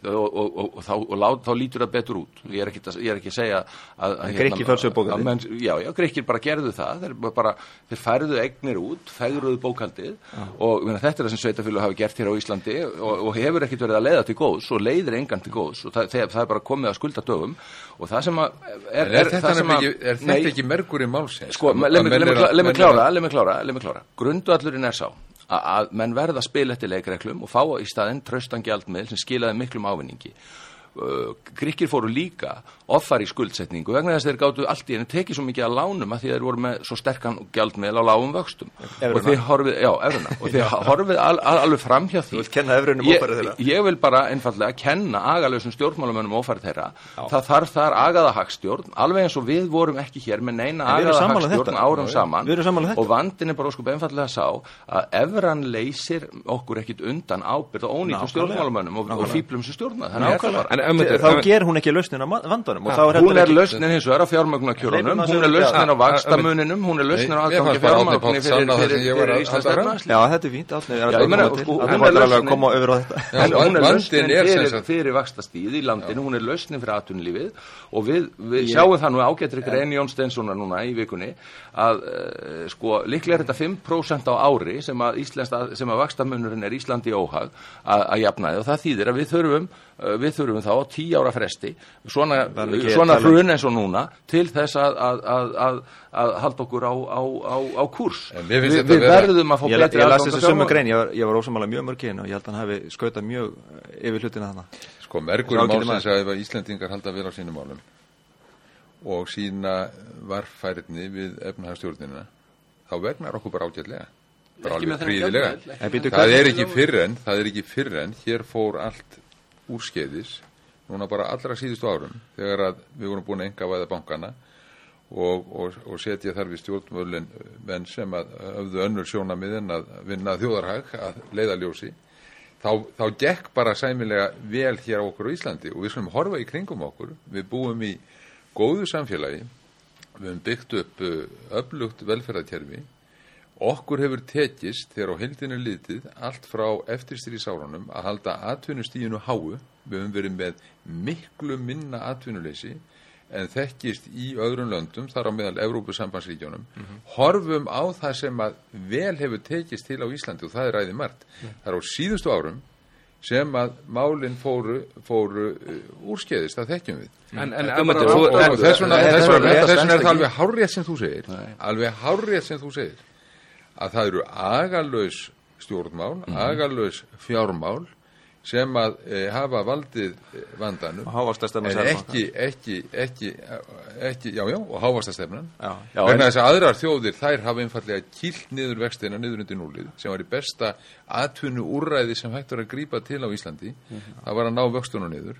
og, og, og, og, þá, og lát, þá lítur það betur út ég er ekki að, ég er ekki að segja að, að, Grikkir fölsuðu bókhaldið? að menn, já, já, Grikkir bara gerðu það þeir, bara, þeir færðu eignir út, fægruðu bókaldið og mena, þetta er það sem sveitafélag hafi gert hér á Íslandi og, og hefur ekkit verið að leiða til góðs og leiðir engan til góðs og það, það, það er bara komið að skulda dögum og það sem að er, er þetta, það sem að- ekki, er þetta Nei, ekki mergur í málsins? Sko, leið mig klára. Grundvallurinn er sá að, menn verða að spila eftir leikreglum og fá í staðinn tröstan gjaldmiðl sem skilaði miklum ávinningi. Uh, Gríkir fóru líka offar í skuldsetningu vegna þess að þeir gáttu allt í henni tekið svo mikið að lánum að því að þeir voru með svo sterkan gjaldmiðl á lágum vöxtum. Evruna. og þið horfið, já, evruna. Og þið horfið al, al, alveg fram hjá því. Ég-? Ég vil bara einfallega kenna agalösum stjórnmálamönnum ófærð þeirra. Það þarf þar agaða hagstjórn alveg eins og við vorum ekki hér með neina erum agaða um hagstjórn árum Já, já. saman um og vandin er bara óskup einfallega sá að evran leysir okkur ekkit undan ábyrð og Nákvæmlega. stjórnmálamönnum og, og fýblum sem stjórna þá ger hún ekki lausnin á ma- vandanum og þá er Hún er lausnin hins vegar á fjármögnakjörunum, Hleypum hún er lausnin á vakstamuninum, hún er lausnin á aðgangi Páll fyrir, Íslands. Já, þetta er fínt, hún er lausnin- koma yfir á þetta Já, En hún er vandinn lausnin er sem fyrir, sagt- fyrir vakstastíð í landinu, hún er lausnin fyrir atvinnulífið. Og við, við sjáum það nú ágættri grein Jón Steinssonar núna í vikunni að uh, sko líklega er þetta 5% á ári sem að, vakstamunurinn er Íslandi óhag að, að jafnaði. Og það þýðir að við þurfum við þurfum þá á 10 ára fresti svona, svona hrun eins og núna til þess að, að, að, að, að halda okkur á, á, á, á mér finnst við, verðum að fá Ég, betri ég las aðgang að þessu sömu grein, ég var, ég var ósamála mjög mörg hérna og ég held að hann hafi skautað mjög eh, yfir hlutina þannig Sko, mergur málsins að ef að Íslendingar halda vel á sínum málum og sína varfærni við efnahagstjórnina þá vegnar okkur bara ágætlega. Bara Ekki með alveg þennan príðilega gjaldmiðil, ekki. En býtu, það hvað- er ekki fyrr en það er ekki fyrr en hér fór allt úrskeiðis núna bara allra síðustu árum þegar að við vorum búin að enga væða bankana og, og, og setja þar við stjórnmölin menn sem að höfðu önnur sjónamið en að vinna þjóðarhag að leiða ljósi þá, þá gekk bara sæmilega vel hér á okkur á Íslandi og við skulum horfa í kringum okkur. Við búum í góðu samfélagi við höfum byggt upp uh, öflugt velferðarkerfi okkur hefur tekist þegar á heildinu litið allt frá eftirstýrisárunum að halda atvinnustíðinu háu. Við höfum verið með miklu minna atvinnuleysi en þekkist í öðrum löndum þar á meðal Evrópusambandsríkjónum horfum á það sem að vel hefur tekist til á Íslandi og það er ræði margt. Það er á síðustu árum sem að málinn fóru, fóru uh, úrskeiðist, það þekkjum við. En, en og en- þess vegna er það alveg hárrétt sem þú segir. Alveg hárrétt sem þú segir að það eru agalös stjórnmál, agalös fjármál sem að e, hafa valdið eh, vandanum. En ekki, ekki, ekki, ekki já, já, og hávastastefnan en- þess að aðrar þjóðir þær hafa einfallega kýlt niður vextina niður undir núlið sem var í besta atvinnu úrræði sem hægt var að grípa til á Íslandi. Það var að ná vöxtunum niður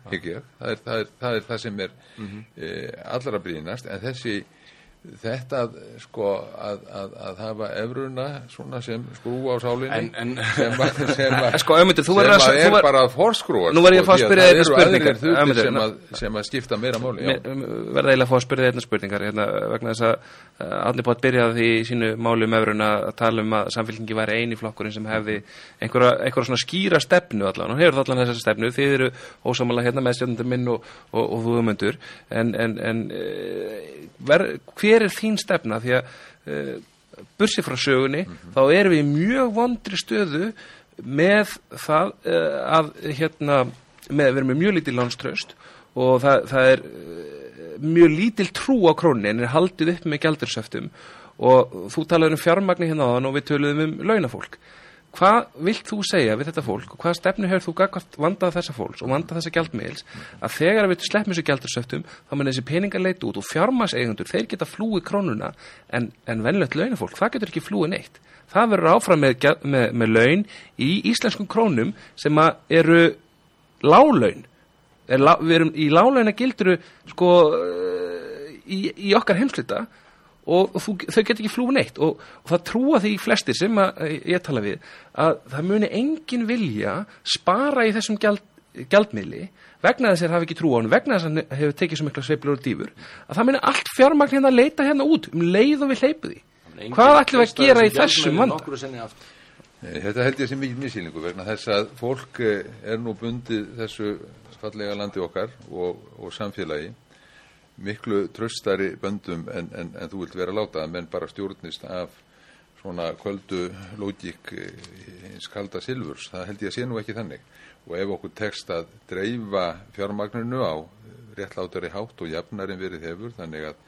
það er það, er, það, er það sem er e, allra brýnast. En þessi þetta sko að, að, að hafa efruna svona sem skrúa á sálinni En- en- sem, að, sem, að, Sko, Ögmundur, þú sem verður að- þú er ver- bara að forskrúa Nú verð ég að fá að spyrja einnar spurningar. hlutir sem ná- að, sem að skipta meira máli verða eiginlega að fá að spyrja þetta spurningar hérna, vegna þess að uh, Árni Pátt byrjaði í sínu máli um efrun að tala um að samfélkingi væri eini flokkurinn sem hefði einhverja, einhverja svona skýra stefnu allan, hann hefur allan þessa stefnu þið eru ósámála hérna með stjórnundur minn og, og, og þú umundur en, en, en uh, ver, hver er þín stefna? Því að uh, bursi frá sögunni þá erum við mjög vondri stöðu með það uh, að hérna, með, við erum með mjög lítið lánströst og það, það er uh, mjög lítil trú á krónin en er haldið upp með gjaldursöftum og þú talaður um fjármagni hérna áðan og við töluðum um launafólk hvað vilt þú segja við þetta fólk? Og hvað stefnu hefur þú gagvart vandað þessa fólks og vandað þessa gjaldmiðils? Að þegar við sleppum þessu gjaldursöftum þá mun þessi peningar leita út og fjármagseigundur þeir geta flúið krónuna en, en venlögt launafólk, það getur ekki flúið neitt. Það verður áfram með, með, með laun í íslenskum krónum sem eru lálaun er, lá- við erum í lálauna gilduru sko í, í okkar heimsluta og, þú, þau get ekki flúið neitt. Og, og það trúa því flestir sem að, eh, ég tala við að það muni engin vilja spara í þessum gjald, gjaldmiðli vegna þess að þeir hafi ekki trú á hann vegna þess að hann hefur tekið svo mikla sveiflur og dýfur að það muni allt fjármagn hérna að leita hérna út um leið og við hleypu því. Hvað ætlum við að gera í þessum vanda? Þetta held ég sem mikið missýningu vegna þess að fólk eh, er nú bundið þessu fallega landi okkar og, og samfélagi miklu tröstari böndum en, en, en þú vilt vera láta menn bara stjórnist af svona kvöldu lógík hins kalda silfurs, það held ég að sé nú ekki þannig. Og ef okkur tekst að dreifa fjármagninu á réttlátari hátt og jafnarinn verið hefur þannig að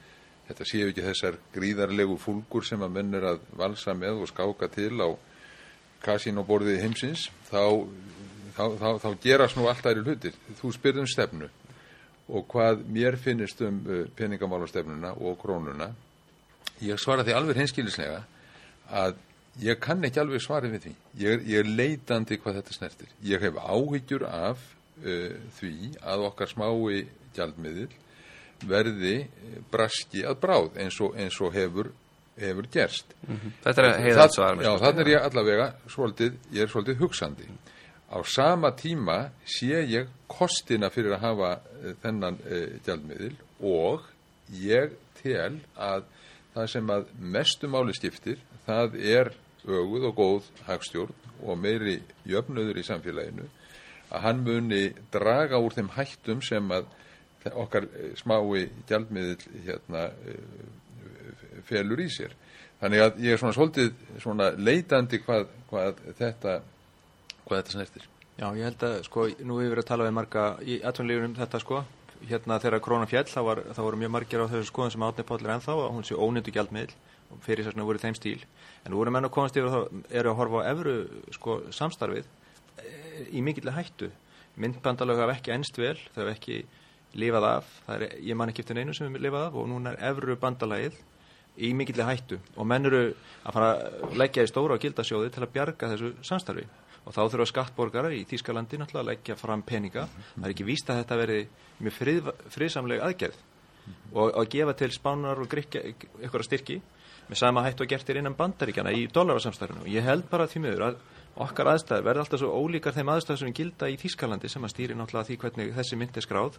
þetta séu ekki þessar gríðarlegu fúlgur sem að menn er að valsa með og skáka til á kasínóborðið heimsins þá, þá, þá, þá gerast nú allt aðri hlutir. Þú spyrðum stefnu og hvað mér finnist um uh, peningamálastefnuna og krónuna ég svara því alveg hinskilislega að ég kann ekki alveg svarið við því. Ég er, ég er leitandi hvað þetta snertir. Ég hef áhyggjur af uh, því að okkar smái gjaldmiðil verði eh, braski að bráð eins og, eins og hefur, hefur gerst. Þetta er heiðað svar Já, þannig er ég allavega svolítið, ég er svolítið hugsandi. Á sama tíma sé ég kostina fyrir að hafa eh, þennan uh, gjaldmiðil og ég tel að það sem að mestu máli skiptir, það er öguð og góð hagstjórn og meiri jöfnöður í samfélaginu, að hann muni draga úr þeim hættum sem að okkar eh, smái gjaldmiðil hérna eh, felur í sér. Þannig að ég er svona svolítið svona leitandi hvað, hvað þetta hvað þetta snertir. Já, ég held að, sko, nú hefur verið að tala við marga í atvinnulífunum þetta, sko, hérna þegar krónan fjall, þá, var, þá voru mjög margir á þessu skoðum sem Átni Páll er ennþá, að hún sé ónýttu gjaldmiðl og fyrir þess að voru í þeim stíl. En voru menn að komast yfir þá eru að horfa á evru, sko, samstarfið eh, í mikillega hættu. Myndbandalög hafa ekki ennst vel, þau hafa ekki lifað af, það er, ég man ekki eftir neinu sem er lifað af og núna er evru bandalagið í mikilli hættu og menn eru að fara að leggja í stóra og gildasjóði til að bjarga þessu samstarfi og þá þurfa skattborgara í Þýskalandi náttúrulega að leggja fram peninga. Það er ekki víst að þetta veri mjög frið, friðsamleg aðgerð. Og að gefa til spánar og grikja eitthvað styrki með sama hættu að gertir innan bandaríkjana í dólararsamstarfinu og ég held bara því miður að okkar aðstæður verði alltaf svo ólíkar þeim aðstæður sem gilda í Þýskalandi sem að stýri náttúrulega því hvernig þessi mynd er skráð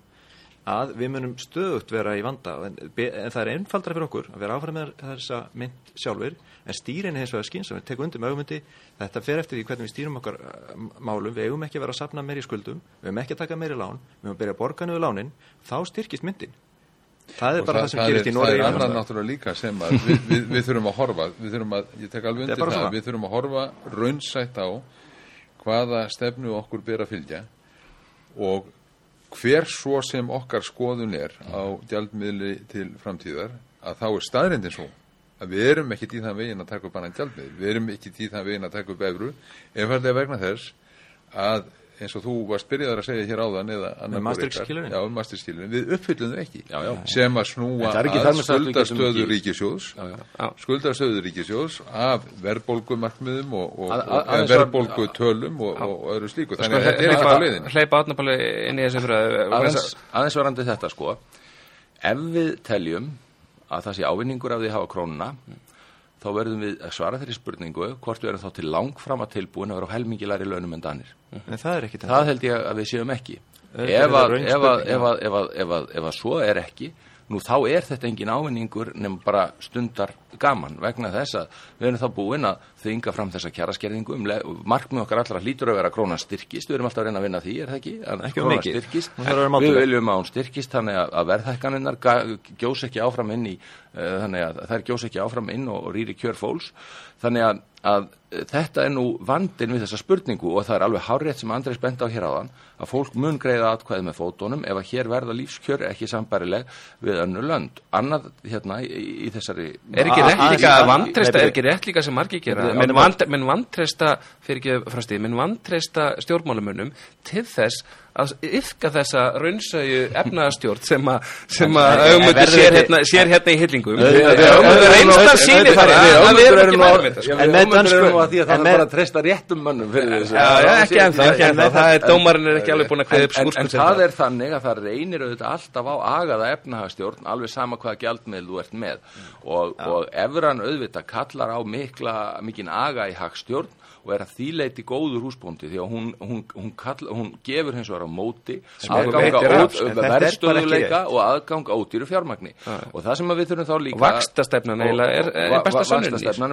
að við munum stöðugt vera í vanda. En, en það er einfaldra fyrir okkur að vera áfram með þessa mynd sjálfur en stýrin er hins vegar skýnsam, við tekum undir með augmundi þetta fer eftir því hvernig við stýrum okkar uh, málum, við eigum ekki að vera að sapna meiri skuldum við eigum ekki að taka meiri lán, við eigum að byrja að borga niður lánin, þá styrkist myndin. Það er og bara það, það, sem það, gerist er, í það er annar náttúrulega líka sem að við, við, við þurfum að horfa við þurfum að, ég tek alveg Það er undir það, við þurfum að horfa raunsætt á hvaða stefnu okkur ber að fylgja og hver svo sem okkar skoðun er á gjaldmiðli til framtíðar að þá er staðrindin svo að við erum ekki í þann veginn að taka upp annan gjaldmiðl við erum ekki í þann veginn að taka upp efru einfallega vegna þess að eins og þú varst byrjaðar að segja hér áðan um Maastricht-skilyrðin. við uppfyllum þau ekki. Já, já. sem að snúa að þar með sagt að við getum skuldastöðu ekki- ríkisjóðs Já, já. Já. skuldastöðu ríkisjóðs af verðbólgumarkmiðum og, og, og, og verðbólgutölum og, öðru slíku. Sko, þannig að þetta er ekkert á leiðinni. Hleypa átnabali inn í þessu aðeins varandi þetta sko. Ef við teljum að það sé ávinningur af því að hafa krónuna þá verðum við að svara þeirri spurningu hvort við erum þá til langfram að tilbúin að vera á helmingilæri launum en danir. En það er ekki það held ég að við séum ekki ef að, ef, að, ef, að, ef, að, svo er ekki nú þá er þetta engin ávinningur nefn bara stundar gaman vegna þess að við erum þá búin að þynga fram þessa kjaraskerðingu um markmið okkar allra hlýtur að vera krónan styrkist. Við erum alltaf að reyna að vinna því, er það ekki? Ekki krónan styrkist, við viljum að hún styrkist þannig að, verðhækkaninnar gjós ekki áfram inn í uh, þannig að þær gjós ekki áfram inn og, rýri kjör fólks. Þannig að, að eh, þetta er nú vandin við þessa spurningu og það er alveg hárétt sem Andrés bent á hér áðan að fólk mun greiða atkvæði með fótunum ef að hér verða lífskjör ekki sambærileg við önnur lönd annað hérna í, í þessari Er ekki rétt líka að vantreysta, Nei, er ekki rétt líka sem margir gera, menn, nei, vant, menn vantreysta, fyrir ekki frá stíð, menn vantreysta stjórnmálumunum til þess að yfka þessa raunsæju efnaðastjórn sem að, sem að verður sér, hérna, sér hérna í við- reynsla við- sýnir við- það að við erum er ekki nú- mælum þetta. Að því að það er bara að treysta réttum mönnum fyrir þessu. Já, ekki ennþá, ekki en- ennþá, það er dómarinn er ekki alveg búin að kveða upp en, en, það er þannig að það reynir auðvitað alltaf á agaða efnahagstjórn alveg sama hvaða gjaldmiðl þú ert með. Og, og efran auðvitað kallar á mikla, mikinn aga í hagstjórn og er að þýleiti góður húsbóndi því að hún, hún, hún, kall, hún gefur hins vegar á móti er verðstöðuleika og aðgang á ódýru fjármagni og það sem að við þurfum þá líka eiginlega er- er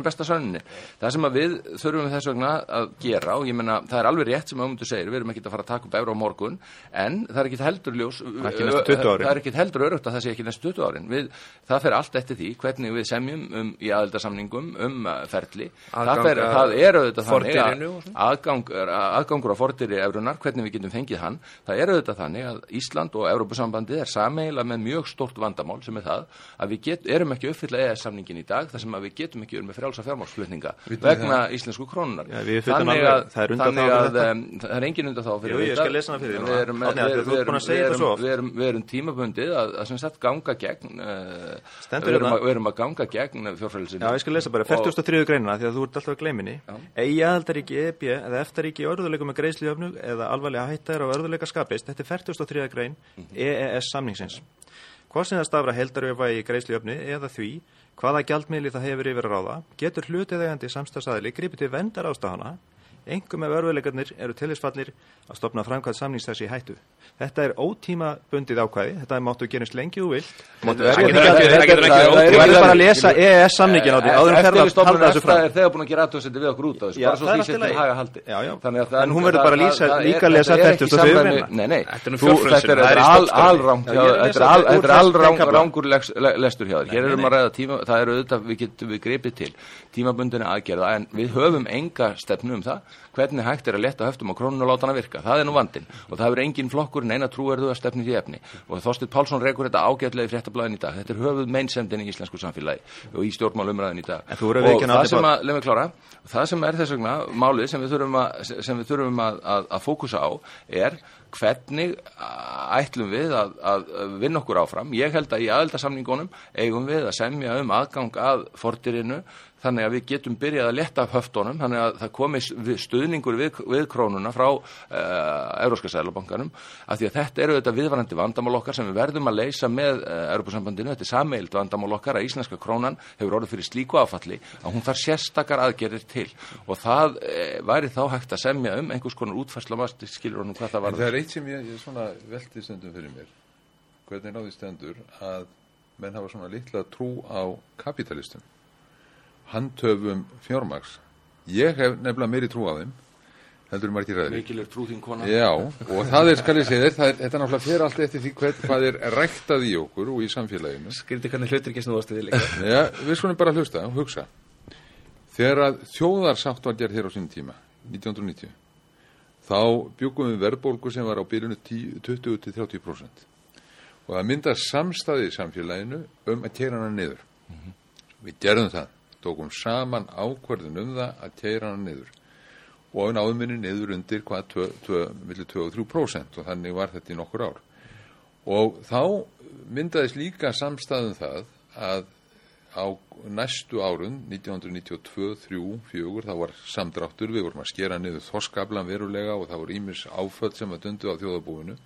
besta sönninni það sem að við þurfum þess vegna að gera og ég menna það er alveg rétt sem Ömundur segir við erum ekki að fara að taka upp efra á morgun en það er ekki heldur ljós Ekki næstu 20 árin. það er ekki heldur örugt að það sé ekki næstu 20 árin. Við, það fer allt eftir því hvernig við semjum um, í aðeldarsamningum um uh, ferli. Það, fer, að það er auðvitað svona. aðgang, aðgangur á fordyri efrunar, hvernig við getum fengið hann það er auðvitað þannig að Ísland og Evrópusambandið er sameila með mjög stórt vandamál sem er það að við get, erum ekki að uppfylla EES-samningin í dag þar sem að við getum ekki verið með frjálsa fjármálsflutninga vegna íslensku krónunar uppfyllum þannig að, það er að það er engin undan þá fyrir Jú, ég þetta. skal lesa hana fyrir þig Við erum- tímabundið að, að sem sagt ganga gegn uh, við erum, hérna. að, við erum að ganga gegn fjórfælsinu Já, ég skal lesa bara 43. greinina því að þú ert alltaf að gleyminni. Egi aðaldaríki EB eða eftaríki örðuleikum með greiðsliöfnug eða alvarlega hætta er á örðuleika skapist, þetta er 43. grein EES samningsins. Hvað sem það stafra heldaröfa í greiðsliöfni eða því hvaða gjaldmiðli það hefur yfir að ráða, getur hlutiðegandi samstagsæðili gripið til vendar ástafana, engum ef örðuleikarnir eru tillisfallir að stopna framkvæmt samnings þessi í hættu. Þetta er ótímabundið ákvæði, þetta máttu gerast lengi og vilt. Máttu Það getur það Það- það það- bara að lesa EES samningin á því áður en ferða að halda þessu fram. er þegar búin að gera athugasemdi við okkur út af þessu, bara svo það því sem lagi. til haga haldi. Já, já. Þannig að það- En hún verður það- bara að það- lýsa- það líka að lesa þetta 43 samræmi- greina. Nei, nei, Þetta er nú Þú- fjórfrelsinu, þetta er það er í all- stofnskránni. alrangt Já, hjá- ég er að þetta lesa er all- þetta úr þetta er þessum alrang- kafla. rangur lex- le- lestur hjá þér. Hér erum að ræða tíma, það eru auðvitað, við getum við gripið til tímabundinu aðgerða, en við höfum enga stefnu um það, hvernig hægt er að leta höftum á krónun og láta hana virka. Það er nú vandinn og það hefur engin flokkur neina trúverðu að stefni því efni og Þorstin Pálsson rekur þetta ágætlega í fréttablaðin í dag. Þetta er höfuð meinsemdin í íslensku samfélagi og í stjórnmálumræðin í dag. Að og það sem að, mig klára, það sem er þess vegna málið sem við þurfum að, sem við þurfum að, að, að fókusa á er hvernig ætlum við að, að vinna okkur áfram. Ég held að í aðeldasamningunum eigum við að semja um aðgang að fortirinu þannig að við getum byrjað að leta af höftunum, þannig að það komi stuðningur við, við krónuna frá uh, Európska Sælabankanum, af því að þetta eru þetta viðvarandi vandamál okkar sem við verðum að leysa með uh, Európa-sambandinu, þetta er sameild vandamál okkar að íslenska krónan hefur orðið fyrir slíku áfalli að hún þarf sérstakar aðgerðir til. Og það uh, væri þá hægt að semja um einhvers konar útfærslamast, skilur honum hvað það var. En það er eitt sem ég, ég svona velti stundum fyrir mér, hvernig náði stendur að menn hafa svona litla trú á kapitalistum handhöfum fjármaks ég hef nefnilega meiri trú á þeim heldur margir ræðir Mikilir trú þín kona Já, og það er, skal ég segja þér, það er, þetta náttúrulega fer allt eftir því hvað, hvað er ræktað í okkur og í samfélaginu. Skrifti hvernig hlutir ekki snúðast við líka. Já, við skulum bara hlusta og hugsa. Þegar að þjóðarsátt var gerð hér á sín tíma 1990 þá bjúkum við verðbólgu sem var á byrjunu 20-30% og það myndar samstæði í samfélaginu um að keira hana niður. Mm -hmm. Við gerðum það tókum saman ákverðin um það að keira hana niður. Og náðum henni niður undir millir 2 og 3% og þannig var þetta í nokkur ár. Og þá myndaðist líka samstæðum það að á næstu árun 1992, 3, 4 þá var samdráttur, við vorum að skera niður þorskablan verulega og það voru ímis áföll sem að dundu á þjóðabúinu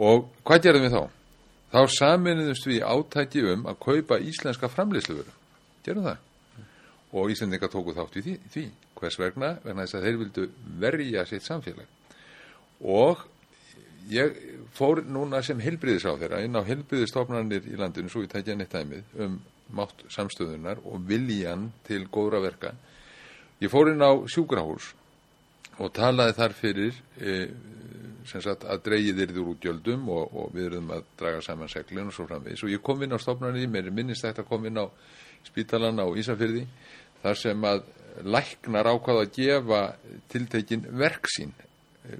og hvað gerðum við þá? Þá saminniðumst við átæki um að kaupa íslenska framleysluvöru gerum það. Og Íslandingar tóku þátt í því, hvers vegna, vegna þess að þeir vildu verja sitt samfélag. Og ég fór núna sem helbriðis á þeirra inn á helbriðistofnarnir í landinu svo ég tækja neitt dæmið um mátt samstöðunar og viljan til góðra verka. Ég fór inn á sjúkrahús og talaði þar fyrir e, sagt, að dreigið yrður út gjöldum og, og við erum að draga saman seglun og svo framvegis. Og ég kom inn á stofnarnir, mér er minnist þetta kom inn á spítalan á Ísafyrði þar sem að læknar ákvaða að gefa tiltekin verksín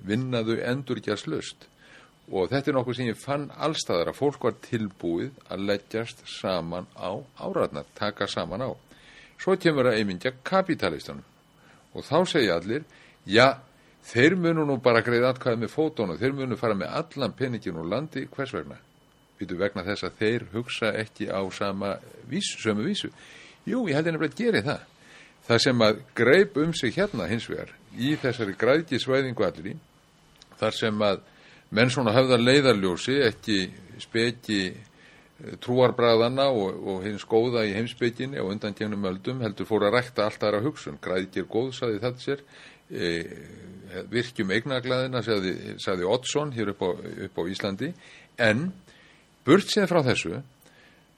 vinnaðu endurgjast löst og þetta er nokkuð sem ég fann allstaðar að fólk var tilbúið að leggjast saman á áratnar, taka saman á. Svo kemur að einmingja kapitalistunum og þá segja allir já, þeir munu nú bara greið atkvæði með fótónu, þeir munu fara með allan peningin úr landi, hvers vegna? Vitu vegna þess að þeir hugsa ekki á sama vísu, sömu vísu. Jú, ég held einnig að gera það. Það sem að greip um sig hérna hins vegar í þessari græðki svæðingu allir þar sem að menn svona höfða leiðarljósi ekki speki trúarbræðana og, og hins góða í heimsbygginni og undan genum öldum heldur fór að rækta allt aðra hugsun. Græðkir góð, saði þetta sér e, virkjum eignaglæðina saði Oddsson hér upp á, upp á Íslandi. En burt séð frá þessu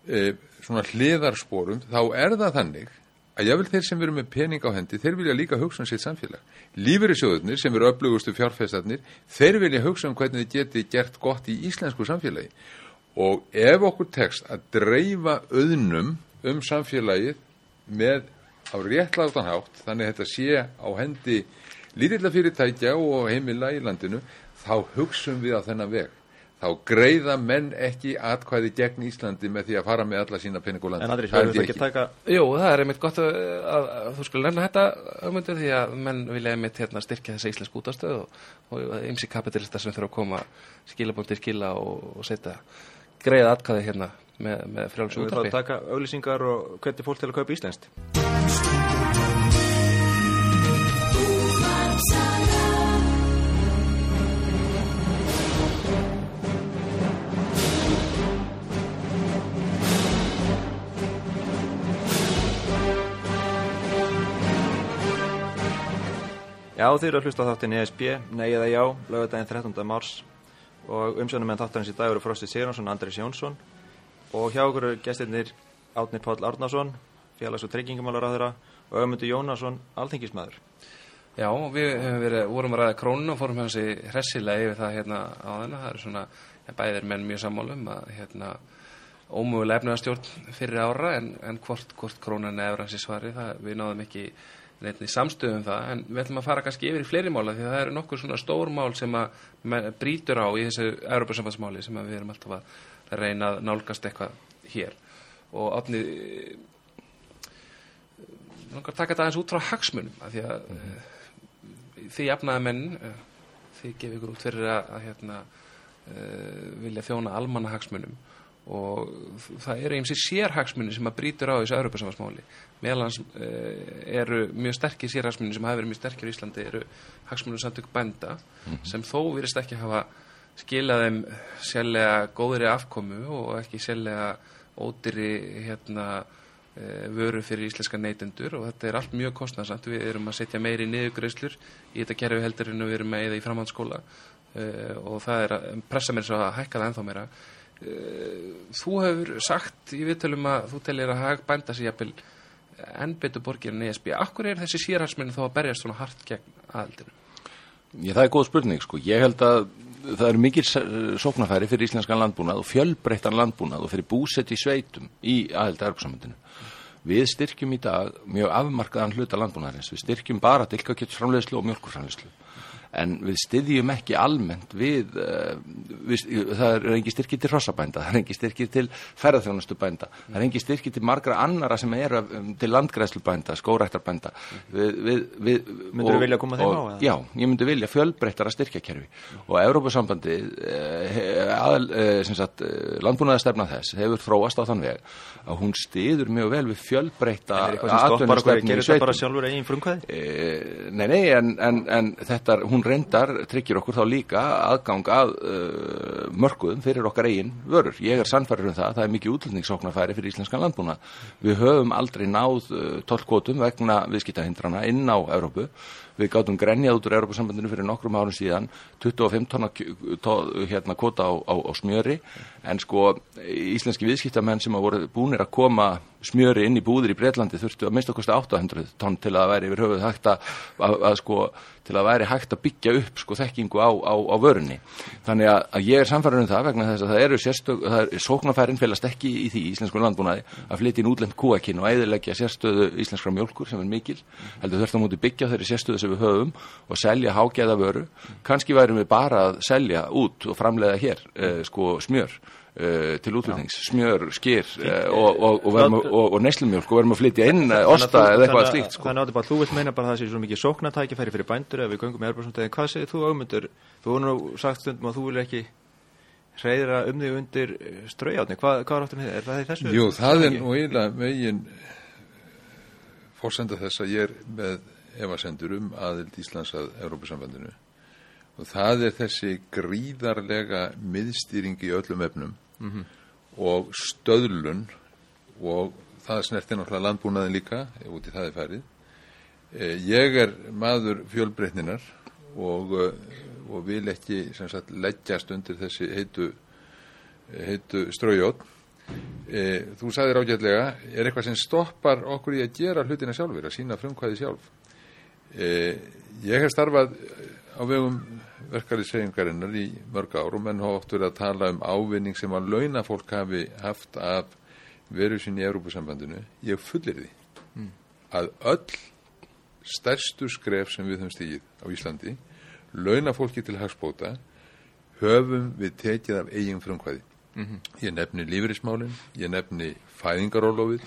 e, svona hliðarsporum þá er það þannig að jável þeir sem veru með pening á hendi þeir vilja líka hugsa um sitt samfélag. Lífeyrisjóðurnir sem eru öflugustu fjárfæstarnir þeir vilja hugsa um hvernig þið geti gert gott í íslensku samfélagi. Og ef okkur tekst að dreifa auðnum um samfélagið með á réttlátan hátt þannig að þetta sé á hendi lítilla fyrirtækja og heimila í landinu þá hugsaum við á þennan veg þá greiða menn ekki atkvæði gegn Íslandi með því að fara með alla sína peningulandi. En Andri, það er ekki taka... Jú, það er einmitt gott að, að, að þú skulle nefna þetta ömundur því að menn vilja einmitt hérna, styrkja þessa íslensk útastöð og, og ymsi kapitalistar sem þurfa að koma skilabóndir skila og, og setja greiða atkvæði hérna með, með frjálfsum útarpi. Þú þarf að taka auðlýsingar og hvernig fólk til að kaupa íslenskt? Já, þeir eru að hlusta þáttin ESB, nei eða já, lögadaginn 13. mars og umsjónum með þáttarins í dag eru Frosti Sigurðarsson og Andris Jónsson og hjá okkur eru gestirnir Átnir Páll Árnason, félags- og treykingumálar á þeirra og Ögmundur Jónasson, alþingismæður. Já, við verið, vorum að ræða krónun og fórum hansi hressilega yfir það hérna á þennan, það eru svona bæðir menn mjög sammálum að hérna ómögulega efnaðarstjórn fyrir ára en, en hvort, hvort krónan eða efra sér svari, það, við náðum ekki neittni samstöðum um það en við ætlum að fara kannski yfir í fleiri mála því að það eru nokkur svona stór mál sem að brítur á í þessu Európa-sambandsmáli sem við erum alltaf að reyna að nálgast eitthvað hér og átni langar að taka þetta aðeins út frá hagsmunum að því að mm -hmm. því jafnaði menn þið gefið ykkur út fyrir að, að hérna, uh, vilja þjóna almannahagsmunum og það eru eins og sérhagsmunni sem að brýtur á þessu Európa-samansmáli meðalans uh, eru mjög sterkir sérhagsmunni sem hafa verið mjög sterkir í Íslandi eru hagsmunum samtök bænda sem þó virðist ekki hafa skilað þeim sérlega góðri afkomu og ekki sérlega ódýri hérna eh, vöru fyrir íslenska neytendur. Og þetta er allt mjög kostnarsamt. Við erum að setja meiri niðurgreislur í þetta kerfi heldur en við erum með í framhanskóla uh, og það er að pressa mér svo að hækka það ennþá meira þú hefur sagt í viðtölum að þú telir að hag bænda sér jafnvel enn betur borgir en ESB Akkur er þessi sérhagsmenn þá að berjast svona hart gegn aðaldinu? Það er góð spurning sko. Ég held að það eru mikil sóknarfæri fyrir íslenskan landbúnað og fjölbreyttan landbúnað og fyrir búsett í sveitum í aðelda ergsamöndinu. Við styrkjum í dag mjög afmarkaðan hluta landbúnaðarins. Við styrkjum bara dilkakjötsframlegslu og mjölkurframlegslu en við styðjum ekki almennt við, uh, við það er engi styrkir til hrossabænda, það er engi styrkir til ferðarþjónustu bænda, það er engi styrkir til margra annara sem eru um, til landgræslubænda, skóræktarbænda Myndur þú vilja koma þeim á? Já, ég myndi vilja fjölbreyttara styrkjakerfi og Európa-sambandi uh, landbúnaðarstefna þess hefur þróast á þann veg að hún styður mjög vel við fjölbreytta atvinnustefni í sveitum. Þetta bara sjálfur eigin frumkvæði? Nei, nei, en, en, en þetta, hún reyndar tryggir okkur þá líka aðgang að uh, mörguðum fyrir okkar eigin vörur. Ég er sannfærir um það, það er mikið útlutningssóknarfæri fyrir íslenskan landbúna. Við höfum aldrei náð uh, tólkvotum vegna viðskiptahindrana inn á Európu við gátum grenjað út úr Europasambandinu fyrir nokkrum árum síðan 25 tonna hérna kvota á, á, á smjöri en sko íslenski viðskiptamenn sem hafa voru búinir að koma smjöri inn í búðir í Breitlandi þurftu að minnst okkur 800 tonn til að væri yfir höfuð hægt að, að, að sko til að væri hægt að byggja upp sko þekkingu á, á, á vörunni. Þannig að, að ég er samfærður um það vegna þess að það eru sérstök, það er sóknarfærin félast ekki í því íslensku landbúnaði að flytja inn útlend kúakinn og æðilegja sérstöðu íslenskra mjölkur sem er mikil, heldur þurft að múti byggja þeirri sérstöðu sem við höfum og selja hágeða vöru. Kanski værum við bara að selja út og framleiða hér eh, sko smjör uh, til útlutnings, smjör, skýr uh, og, og, og, og neslumjölk og verðum að flytja inn uh, osta eða eitthvað slíkt sko. Þannig að þú vilt meina bara að það sé svo mikið sóknartækifæri fyrir bændur ef við göngum með erbjörnsundegin, hvað segir þú ámyndur? Þú voru nú sagt stundum að þú vil ekki hreyðra um þig undir straujáðni, hvað, hvað er áttur með þið? Er það í þessu? Jú, það er nú eiginlega megin fórsenda þess að ég er með efasendur um aðild Íslands að Európa-sambandinu og það er þessi gríðarlega miðstýring í öllum efnum mm -hmm. og stöðlun og það snertir náttúrulega landbúnaðin líka ef úti það er færið eh, ég er maður fjölbreytninar og, eh, og vil ekki sagt, leggjast undir þessi heitu, heitu straujótt eh, þú sagðir ágætlega er eitthvað sem stoppar okkur í að gera hlutina sjálfur, að sína frumkvæði sjálf ég hef starfað á vegum verkariðssegingarinnar í mörg ár og menn hafa oft verið að tala um ávinning sem að launafólk hafi haft af veru sinni í Európa-sambandinu ég fullir því mm. að öll stærstu skref sem við höfum stígið á Íslandi launafólki til hagspóta höfum við tekið af eigin frumkvæði mm -hmm. ég nefni lífeyrismálin ég nefni fæðingarólofið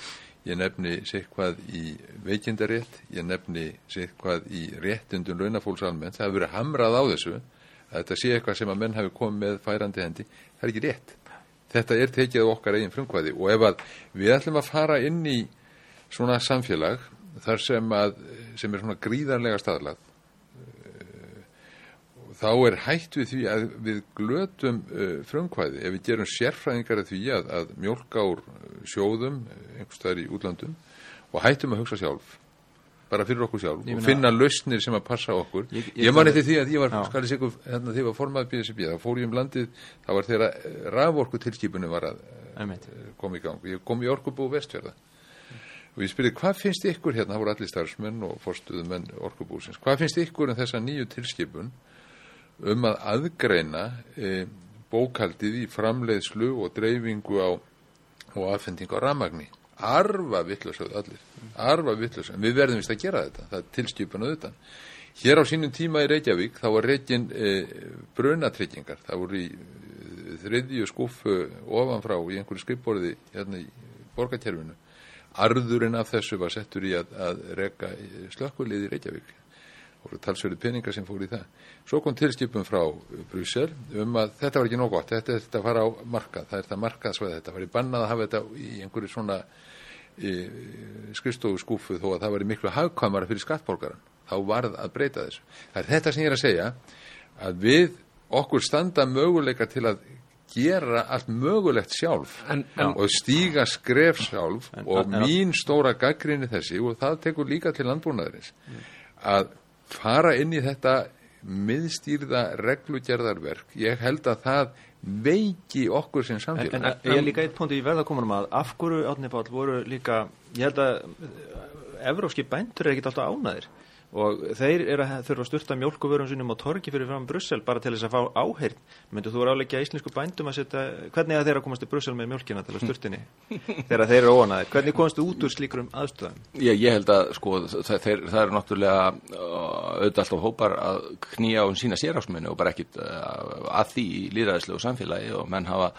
ég nefni sér hvað í veikindarétt, ég nefni sér hvað í réttundun launafólks almennt, það hefur verið hamrað á þessu að þetta sé eitthvað sem að menn hafi komið með færandi hendi, það er ekki rétt. Þetta er tekið á okkar eigin frumkvæði. Og ef að við ætlum að fara inn í svona samfélag þar sem að, sem er svona gríðarlega staðlað þá er hægt við því að við glötum uh, frumkvæði ef við gerum sérfræðingar af því að, að mjölka úr sjóðum einhverstaðar í útlandum og hættum að hugsa sjálf bara fyrir okkur sjálf og finna lausnir sem að passa okkur. Ég, ég, ég mani til því að ég var skalið sigur hérna þegar ég var formað BSB þá fór ég um landið þá var þeirra raforku tilskipunum var að koma í gang. Ég kom í orkubú vestfjörða og ég spyrði hvað finnst ykkur hérna? Það voru allir starfsmenn og forstuðumenn orkubúsins. Hvað finnst ykkur um þessa nýju tilskipun um að aðgreina e, bókaldið í framleiðslu og dreifingu á og aðfendingu á ramagni arfa vittlösöð allir. Arfa vittlösöð, við verðum vist að gera þetta. Það er tilskipun og utan. Hér á sínum tíma í Reykjavík þá var reygin e, brunatryggingar. Það voru í e, þriðju skuffu ofanfrá í einhverju skrippborði hérna í borgarkerfinu. Arðurinn af þessu var settur í að, að reyka slökkulið í Reykjavík voru talsverði peningar sem fór í það. Svo kom tilskipum frá Brussel um að þetta var ekki nóg gott, þetta er þetta að fara á markað, það er þetta markaðsvæði þetta var í bannað að hafa þetta í einhverju svona skrifstofu skúfu þó að það var miklu hagkvæmara fyrir skattborgaran, þá varð að breyta þessu. Það er þetta sem ég er að segja að við okkur standa möguleika til að gera allt mögulegt sjálf En- en- og stíga skref sjálf En- og mín stóra gaggrinni þessi og það tekur líka til landbúnaðarins að fara inn í þetta miðstýrða reglugerðarverk. Ég held að það veiki okkur sem samfélag. En, en ég er líka eitt punkt í verðakomunum að af hverju Átni Páll voru líka ég held að eh, evrópski bændur er ekkit alltaf ánæðir og þeir eru að þurfa að sturta mjólkuvörum sínum á torgi fyrir fram Brussel bara til þess að fá áheyrn. Myndu þú ráleggja íslensku bændum að setja hvernig er þeir að komast til Brussel með mjólkina til að sturtinni þegar þeir eru óanæðir hvernig komast þú út úr slíkurum aðstöðum? Já, ég held að sko, það, þeir, það eru náttúrulega uh, auðvitað alltaf hópar að knýja um sína sérásmunni og bara ekkit uh, að því í líðræðislegu samfélagi og menn hafa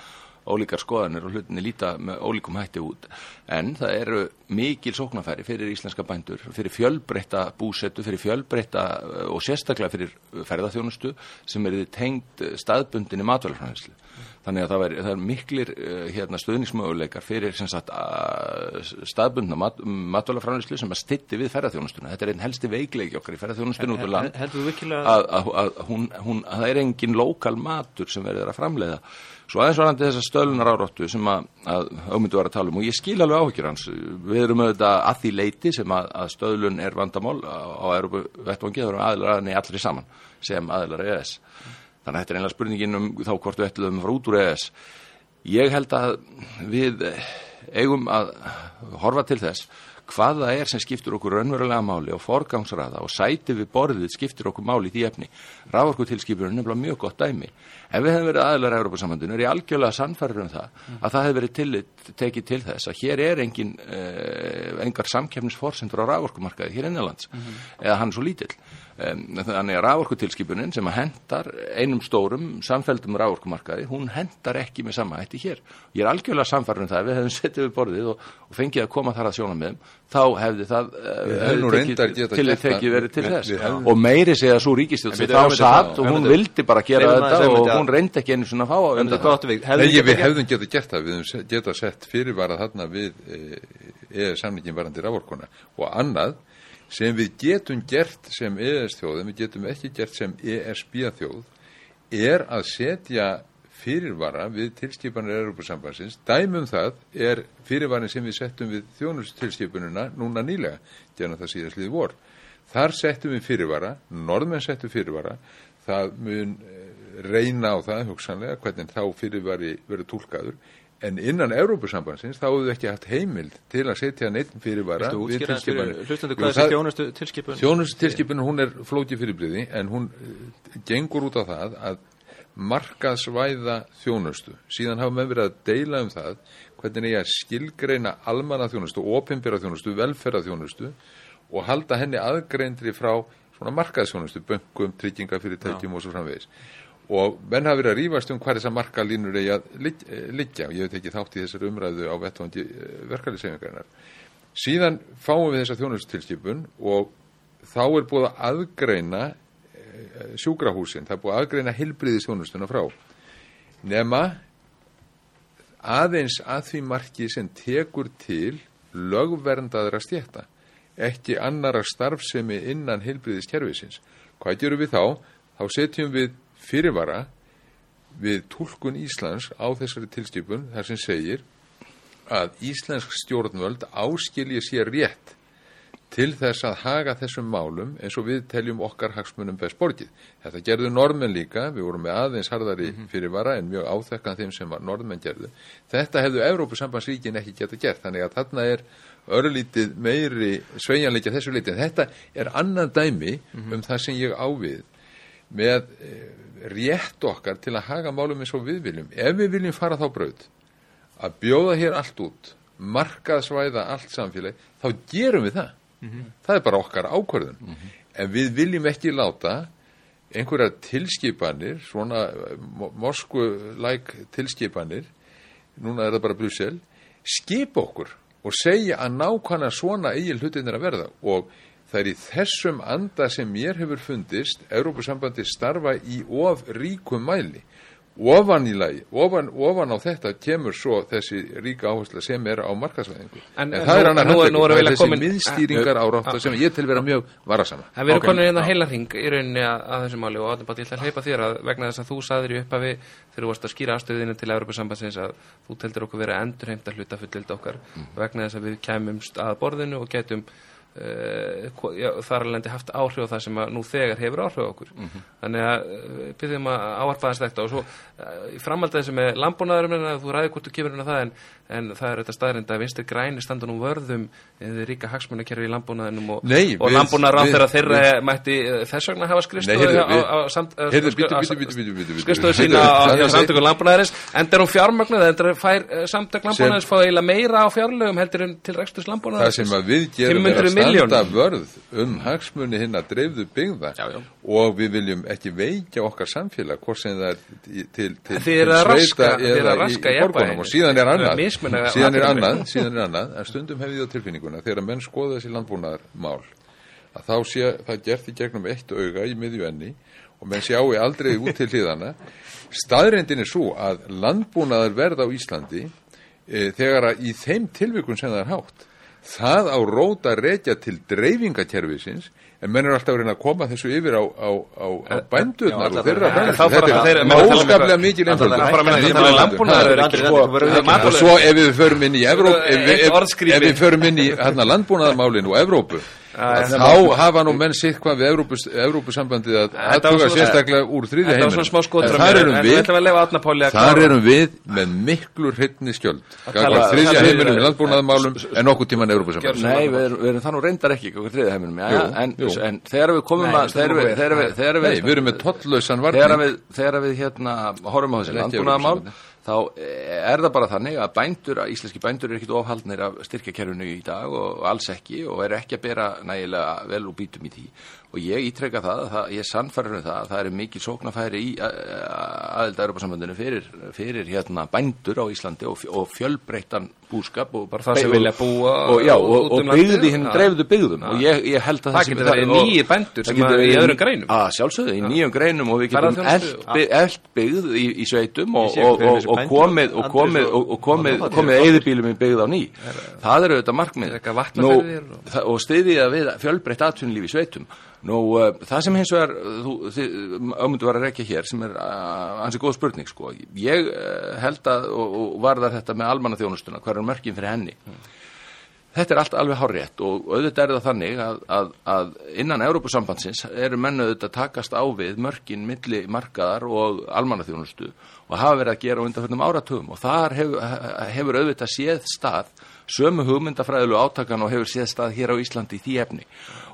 ólíkar skoðanir og hlutinni líta með ólíkum hætti út en það eru mikil sóknarfæri fyrir íslenska bændur, fyrir fjölbreytta búsetu, fyrir fjölbreytta uh, og sérstaklega fyrir ferðarþjónustu sem eru tengt staðbundinni matvælafræðislu. Þannig að það, væri, það er miklir uh, hérna, stöðningsmöguleikar fyrir sem sagt, staðbundna mat, matvælafræðislu sem að stytti við ferðarþjónustuna. Þetta er einn helsti veikleiki okkar í ferðarþjónustunum út á land að, að, að, hún, hún, að það er engin lokal matur sem verður að framleiða svo aðeins varandi þessa stölunar áróttu sem að, að augmyndu var að tala um og ég skil alveg áhyggjur hans. Við erum auðvitað að því leiti sem að, að stöðlun er vandamál á, Európu vettvangi það erum aðilar aðinni allri saman sem aðilar ES þannig að þetta er einlega spurningin um þá hvort við ætlum að fara út úr ES ég held að við eigum að horfa til þess hvað það er sem skiptur okkur raunverulega máli og forgangsraða og sæti við borðið skiptir okkur máli í því efni. Rávorkutilskipurinn er nefnilega mjög gott dæmi. Ef við hefum verið aðlar að Európa-sambandinu er ég algjörlega sannfærir um það að það hefur verið tillit, tekið til þess að hér er engin, uh, engar samkefnisforsendur á rávorkumarkaði hér innanlands eða hann er svo lítill. Um, þannig að rávorkutilskipunin sem að hendar einum stórum samfeldum rávorkumarkaði, hún hendar ekki með sama hætti hér. Ég er algjörlega samfærður um það, við hefum settið við borðið og, og fengið að koma þar að sjóna með þeim, þá hefði það uh, tekið, verið til þess. Og meiri segja svo ríkistjóð sem þá satt og hún vildi bara gera þetta og að- hún reyndi ekki einu svona að fá að við, hefðum getað gert það, við hefðum se- getað sett fyrirvara þarna við eða samningin varandi rávorkuna og annað sem við getum gert sem ES þjóð en við getum ekki gert sem ESB þjóð er að setja fyrirvara við tilskipanir Europasambansins. Dæmum það er fyrirvarin sem við settum við þjónustilskipunina núna nýlega, gerðan það síðast liði vor. Þar settum við fyrirvara, norðmenn settum fyrirvara, það mun eh, reyna á það hugsanlega hvernig þá fyrirvari verður túlkaður en innan Európusambansins þá hefur við ekki haft heimild til að setja neitt fyrirvara við tilskipanir. þjónustu tilskipinu hún er flóki fyrirbliði en hún eh, gengur út á það að markaðsvæða þjónustu. Síðan hafa með verið að deila um það hvernig eigi að skilgreina almanna þjónustu, opinbera þjónustu, velferða þjónustu og halda henni aðgreindri frá svona markaðsþjónustu, bönkum, tryggingafyrirtækjum og svo framvegis. Og menn hafa verið að rífast um hvað þessar markalínur eigi að eh, liggja og ég hef tekið þátt í þessar umræðu á vettvangi verkeflisefingarinnar. Síðan fáum við þessa þjónustilskipun og þá er búið að aðgreina eh, sjúkrahúsin, það er búið að aðgreina hilbriði þjónustuna frá. Nema aðeins að því marki sem tekur til lögverndaðra stjætta, ekki annara starfsemi innan hilbriðiskerfisins. Hvað gerum við þá? Þá setjum við fyrirvara við tólkun Íslands á þessari tilskipun þar sem segir að Íslensk stjórnvöld áskilji sér rétt til þess að haga þessum málum eins og við teljum okkar hagsmunum best borgið. Þetta gerðu norðmenn líka, við vorum með aðeins harðari fyrirvara en mjög áþekkan þeim sem var norðmenn gerðu. Þetta hefðu Evrópusambandsríkin ekki geta gert, þannig að þarna er örlítið meiri sveigjanleikja þessu leiti. Þetta er annað dæmi um það sem ég ávið með eh, rétt okkar til að haga málum eins og við viljum. Ef við viljum fara þá braut að bjóða hér allt út, markaðsvæða allt samfélag, þá gerum við það. Það er bara okkar ákvörðun. En við viljum ekki láta einhverjar tilskipanir, svona morsku-læk tilskipanir, núna er það bara Brussel, skipa okkur og segja að nákvæmlega svona eigin hlutinir að verða og það er í þessum anda sem mér hefur fundist Evrópusambandi starfa í of ríkum mæli. Ofan í lagi, ofan, ofan á þetta kemur svo þessi ríka áhersla sem er á markasvæðingu En- en, það nú- er við það er eiginlega þessi komin- miðstýringar árátta sem ég til vera mjög varasama. En við erum Ok. konin hérna heila hring í rauninni að, að þessu máli og Átni Bátt, ég ætla að hleypa þér að vegna þess að þú saðir í upphafi þegar þú varst að skýra afstöðinu til Evropasambandsins að þú teldir okkur vera endurheimta hluta fullild okkar vegna þess að við kæmumst að borðinu og getum þar alveg haft áhrif á það sem að nú þegar hefur áhrif á okkur. Þannig að uh, byrðum að áarpa þess þetta og svo í framhaldið sem er landbúnaðurum að þú ræði hvort þú kemur inn á það en, en það er þetta staðrind að vinstri græni standa nú vörðum ríka hagsmunakerfi í landbúnaðinum og, og landbúnaðar á þeirra mætti eh, þess vegna hafa Nei, skrifstofu heyrðu, á- við- á- á samt- á- Heyrðu, skri- bíddu, á- bíddu, bíddu, bíddu, bíddu, bíddu. skrifstofu sína á Það samtökum landbúnaðarins. En er hún fjármögnuð en fær eh, samtök landbúnaðarins fá eiginlega meira á fjárlögum heldur en til reksturs það landbúnaðarins sem að við gerum er 500 að standa vörð um hagsmuni hinn að dreifðu byggða og við viljum ekki veikja okkar samfélag hvort sem það er til, sveita eða í, borgunum. Og síðan er annað mismunað síðan er annað, síðan er annað en stundum hefði ég á tilfinninguna þegar menn skoða þessi landbúnaðarmál að þá sé það gert í gegnum eitt auga í miðju enni og menn sjáu aldrei út til hliðana staðrendin er svo að landbúnaðar verð á Íslandi e, þegar að í þeim tilvikum sem það er hátt það á rót að rekja til dreifingakerfisins en menn er alltaf að reyna að koma þessu yfir á, á, á, á bændurnar og þeirra fara þetta þeir- er óskaplega mikil Andri, sko og svo ef við förum inn í Evróp, ef, við- förum inn í hérna, landbúnaðarmálin og Evrópu að þá hafa nú menn sitt hvað við Evrópus, Evrópusambandið að aðtuga sérstaklega úr þriðja Þetta var heiminum. þar erum við við ætlum að lefa Átna Páli að Þar klára. erum við með miklu hreitni skjöld það- heiminum í landbúnaðarmálum en okkur tíman Evrópusambandið Nei, við erum, nú reyndar ekki okkur þriðið heiminum, en, þegar við komum að Nei, við, við erum með tolllausan þegar varning. við, þegar við hérna horfum á þessi landbúnaðamál. Þá er það bara þannig að bændur, íslenski bændur eru ekkit ofhaldnir af styrkjakerfinu í dag og alls ekki og eru ekki að bera nægilega vel úr bítum í því og ég ítreka það, að það ég sannfærir um það að það eru mikil sóknafæri í aðelda Europasambandinu fyrir, fyrir hérna bændur á Íslandi og, og fjölbreyttan búskap og Bara þá sem vilja búa og, já, og, út og um byggði hinn dreifðu byggðum. Og ég, ég held að Það sé- getur verið og- nýir bændur það sem að- í öðrum greinum. að sjálfsögðu, í nýjum greinum og við getum eld, byggð í, í sveitum og, komið og komið, og- og, og komið, og- komið eðibílum í byggð á ný. Það eru auðvitað markmið og- það- stiðið að við fjölbreytt atvinnulíf í sveitum Nú, uh, það sem hins vegar ámyndu var að rekja hér sem er uh, ansi góð spurning sko. ég held að og, og varðar þetta með almannaþjónustuna hver er mörkin fyrir henni Þetta er allt alveg hárétt og auðvitað er það þannig að, að, að innan Európusambandsins eru menn auðvitað að takast á við mörkin milli markaðar og almannaþjónustu og hafa verið að gera á undanförnum áratugum. Og þar hefur, hefur auðvitað séð stað sömu hugmyndafræðilegu átakan og hefur séð stað hér á Íslandi í því efni.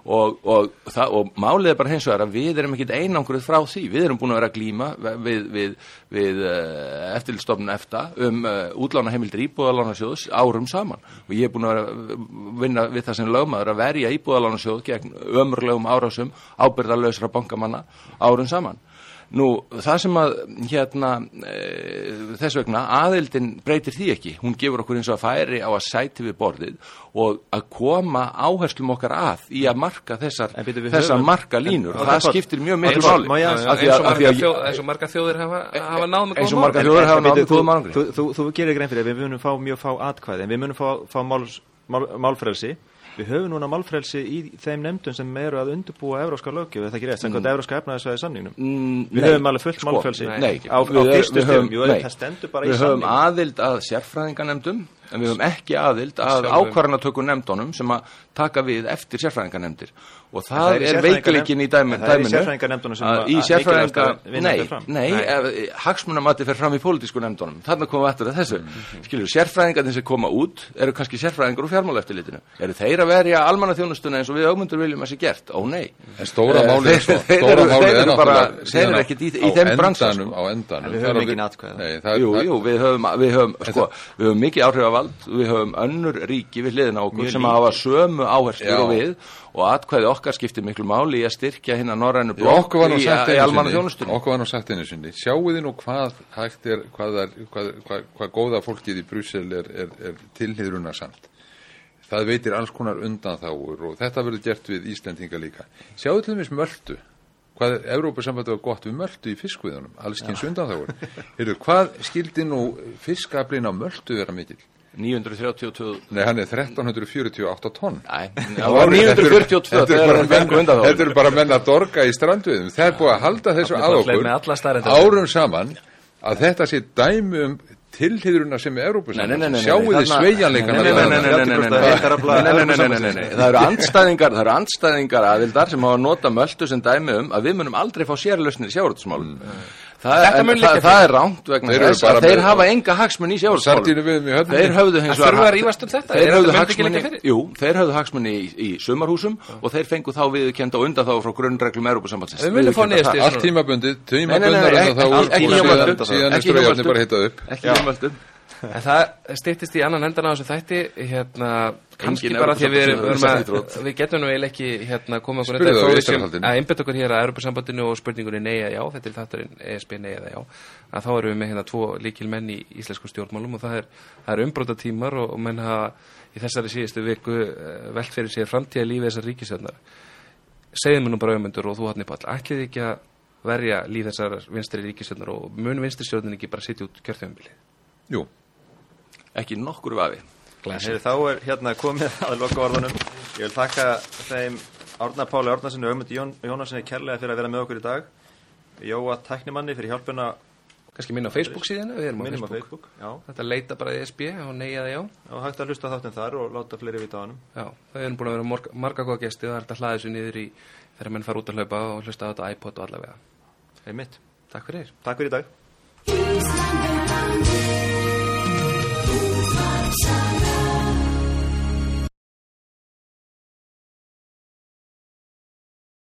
Og, og, það, og málið er bara hins vegar að við erum ekkit einangruð frá því. Við erum búin að vera að glíma við, við, við uh, eftirlistofnun EFTA um uh, útlána heimildir íbúðalánasjóðs árum saman. Og ég er búin að vera að vinna við það sem lögmaður að verja íbúðalánasjóð gegn ömurlegum árásum ábyrðarlausra bankamanna árum saman Nú, það sem að hérna e, þess vegna aðildin breytir því ekki, hún gefur okkur eins og að færi á að sæti við borðið og að koma áherslum okkar að í að marka þessar, þessar marka línur En- og það Páll, skiptir mjög miklu máli eins og af því margar að- þjóð- eins og margar þjóðir hafa, hafa náð með eins og góðum margar árangri. þjóðir hafa náð með góðum árangri. þú, gerir grein fyrir að við munum fá mjög fá atkvæði en við munum fá, mál, málfrelsi við höfum núna málfrelsi í þeim nefndum sem eru að undirbúa evróska löggjöf eða ekki rétt, sem hvað evróska efnaðisvæði samningnum. Mm, við nei, höfum alveg fullt sko, málfrelsi nei, á, á við- fyrstu stöðum, jú, það stendur bara í við höfum samningnum. aðild að sérfræðinganemndum en við höfum ekki aðild að ákvarðanatöku nefndunum sem að taka við eftir sérfræðinganemndir og það það er veikleikin í dæmi, en það er í dæminu sérfræðinganefndunum sem að í sérfræðinga nei, nei, nei. hagsmunamati fer fram í pólitísku nefndunum þarna komum við eftir að þessu Mhm. skilur, sérfræðingarnir sem koma út eru kannski sérfræðingar úr fjármálaeftirlitinu eru þeir að verja almannaþjónustuna eins og við augmundur viljum að sé gert, ó nei En stóra Eh, málið er svo, þeir- þeir stóra eru- er bara- þeir eru ekkit í- þeim bransa, endanum, sko. á endanum. Er sko, við höfum mikið áhrifavald, við höfum önnur ríki við hliðina á okkur Mjög sem lítið. hafa sömu áherslur Já. og við og atkvæði okkar skiptir miklu máli í að styrkja hérna norrænu nú í, í einu almanna þjónustunni. okkur var nú sagt einu sinni, sjáu þið nú hvað hægt er, hvað, er, hvað, hvað, hvað góða fólkið í Brussel er, er, er tilhýðruna samt. það veitir alls konar undanþágur og þetta verður gert við Íslendinga líka sjáðu til dæmis möldu hvað Evrópusambandi var gott við möldu í fiskviðunum allskins undanþágur Heyrðu, hvað skildi nú fiskablin á möldu vera mikil? 932 Nei, hann er 1348 tonn Nei, það var 942 Þetta eru bara, er bara menna dorga í stranduðum Það er búið að halda þessu að okkur árum saman að þetta sé dæmi um tilhýðruna sem er Európusambands sjáu þið sveigjanleikana það eru andstæðingar það eru andstæðingar aðildar sem hafa nota möldu sem dæmi um að við munum aldrei fá sérlösnir í sjáuröldsmálum Þetta mun líka fyrir. Það er ránt vegna þess að þeir hafa enga hagsmun í sjávarspólum. Þeir höfðu hins vegar... Það þurfa að rífast um þetta. Þeir höfðu hagsmun í... Jú, þeir höfðu hagsmun í sumarhúsum og þeir fengu þá viðkjönda og undan þá frá grunnreglum Europasambansins. Þeir vilja fá nýjast í þessu. Allt tímabundið, tímabundið, þá úr síðan er ströjarni bara hittað upp. Ekki En það stýttist í annan endan á þessu þætti hérna, kannski Engin bara því við, erum, við, að, við getum nú eiginlega ekki hérna, komið okkur Spurðu þetta fórum Ísraelshaldinu. að einbetta okkur hér að Europasambandinu og spurningunni nei eða já, þetta er þátturinn ESB nei eða já. Að þá erum við með hérna tvo líkil menn í íslensku stjórnmálum og það er, það er umbróta tímar og, og menn hafa í þessari síðustu viku uh, velt fyrir sér framtíða lífi þessar ríkisöndar segðu mér nú bara auðmyndur og þú hann í pall ætlið ekki að verja líf þessar vinstri ríkisöndar og mun vinstri stjórnin ekki bara sitja út kjörþjóðanbili Jú, Ekki nokkur vafi. Heyri, þá er hérna komið að loka orðunum ég vil þakka þeim Árna Páli Árnarsinni og Ögmundi Jón, Jónarsinni kærlega fyrir að vera með okkur í dag Jóa Tæknimanni fyrir hjálpuna kannski minna á Facebook síðan við erum á minnum á Facebook, Facebook já, þetta leita bara í SB og eða já og hægt að hlusta á þáttinn þar og láta fleiri vita á hannum Já, þau erum búin að vera marga, marga góða gesti og það er að hlaða þessu niður í þegar menn fara út að hlaupa og hlusta á þetta iPod og allavega. Einmitt. Takk fyrir. Takk fyrir í dag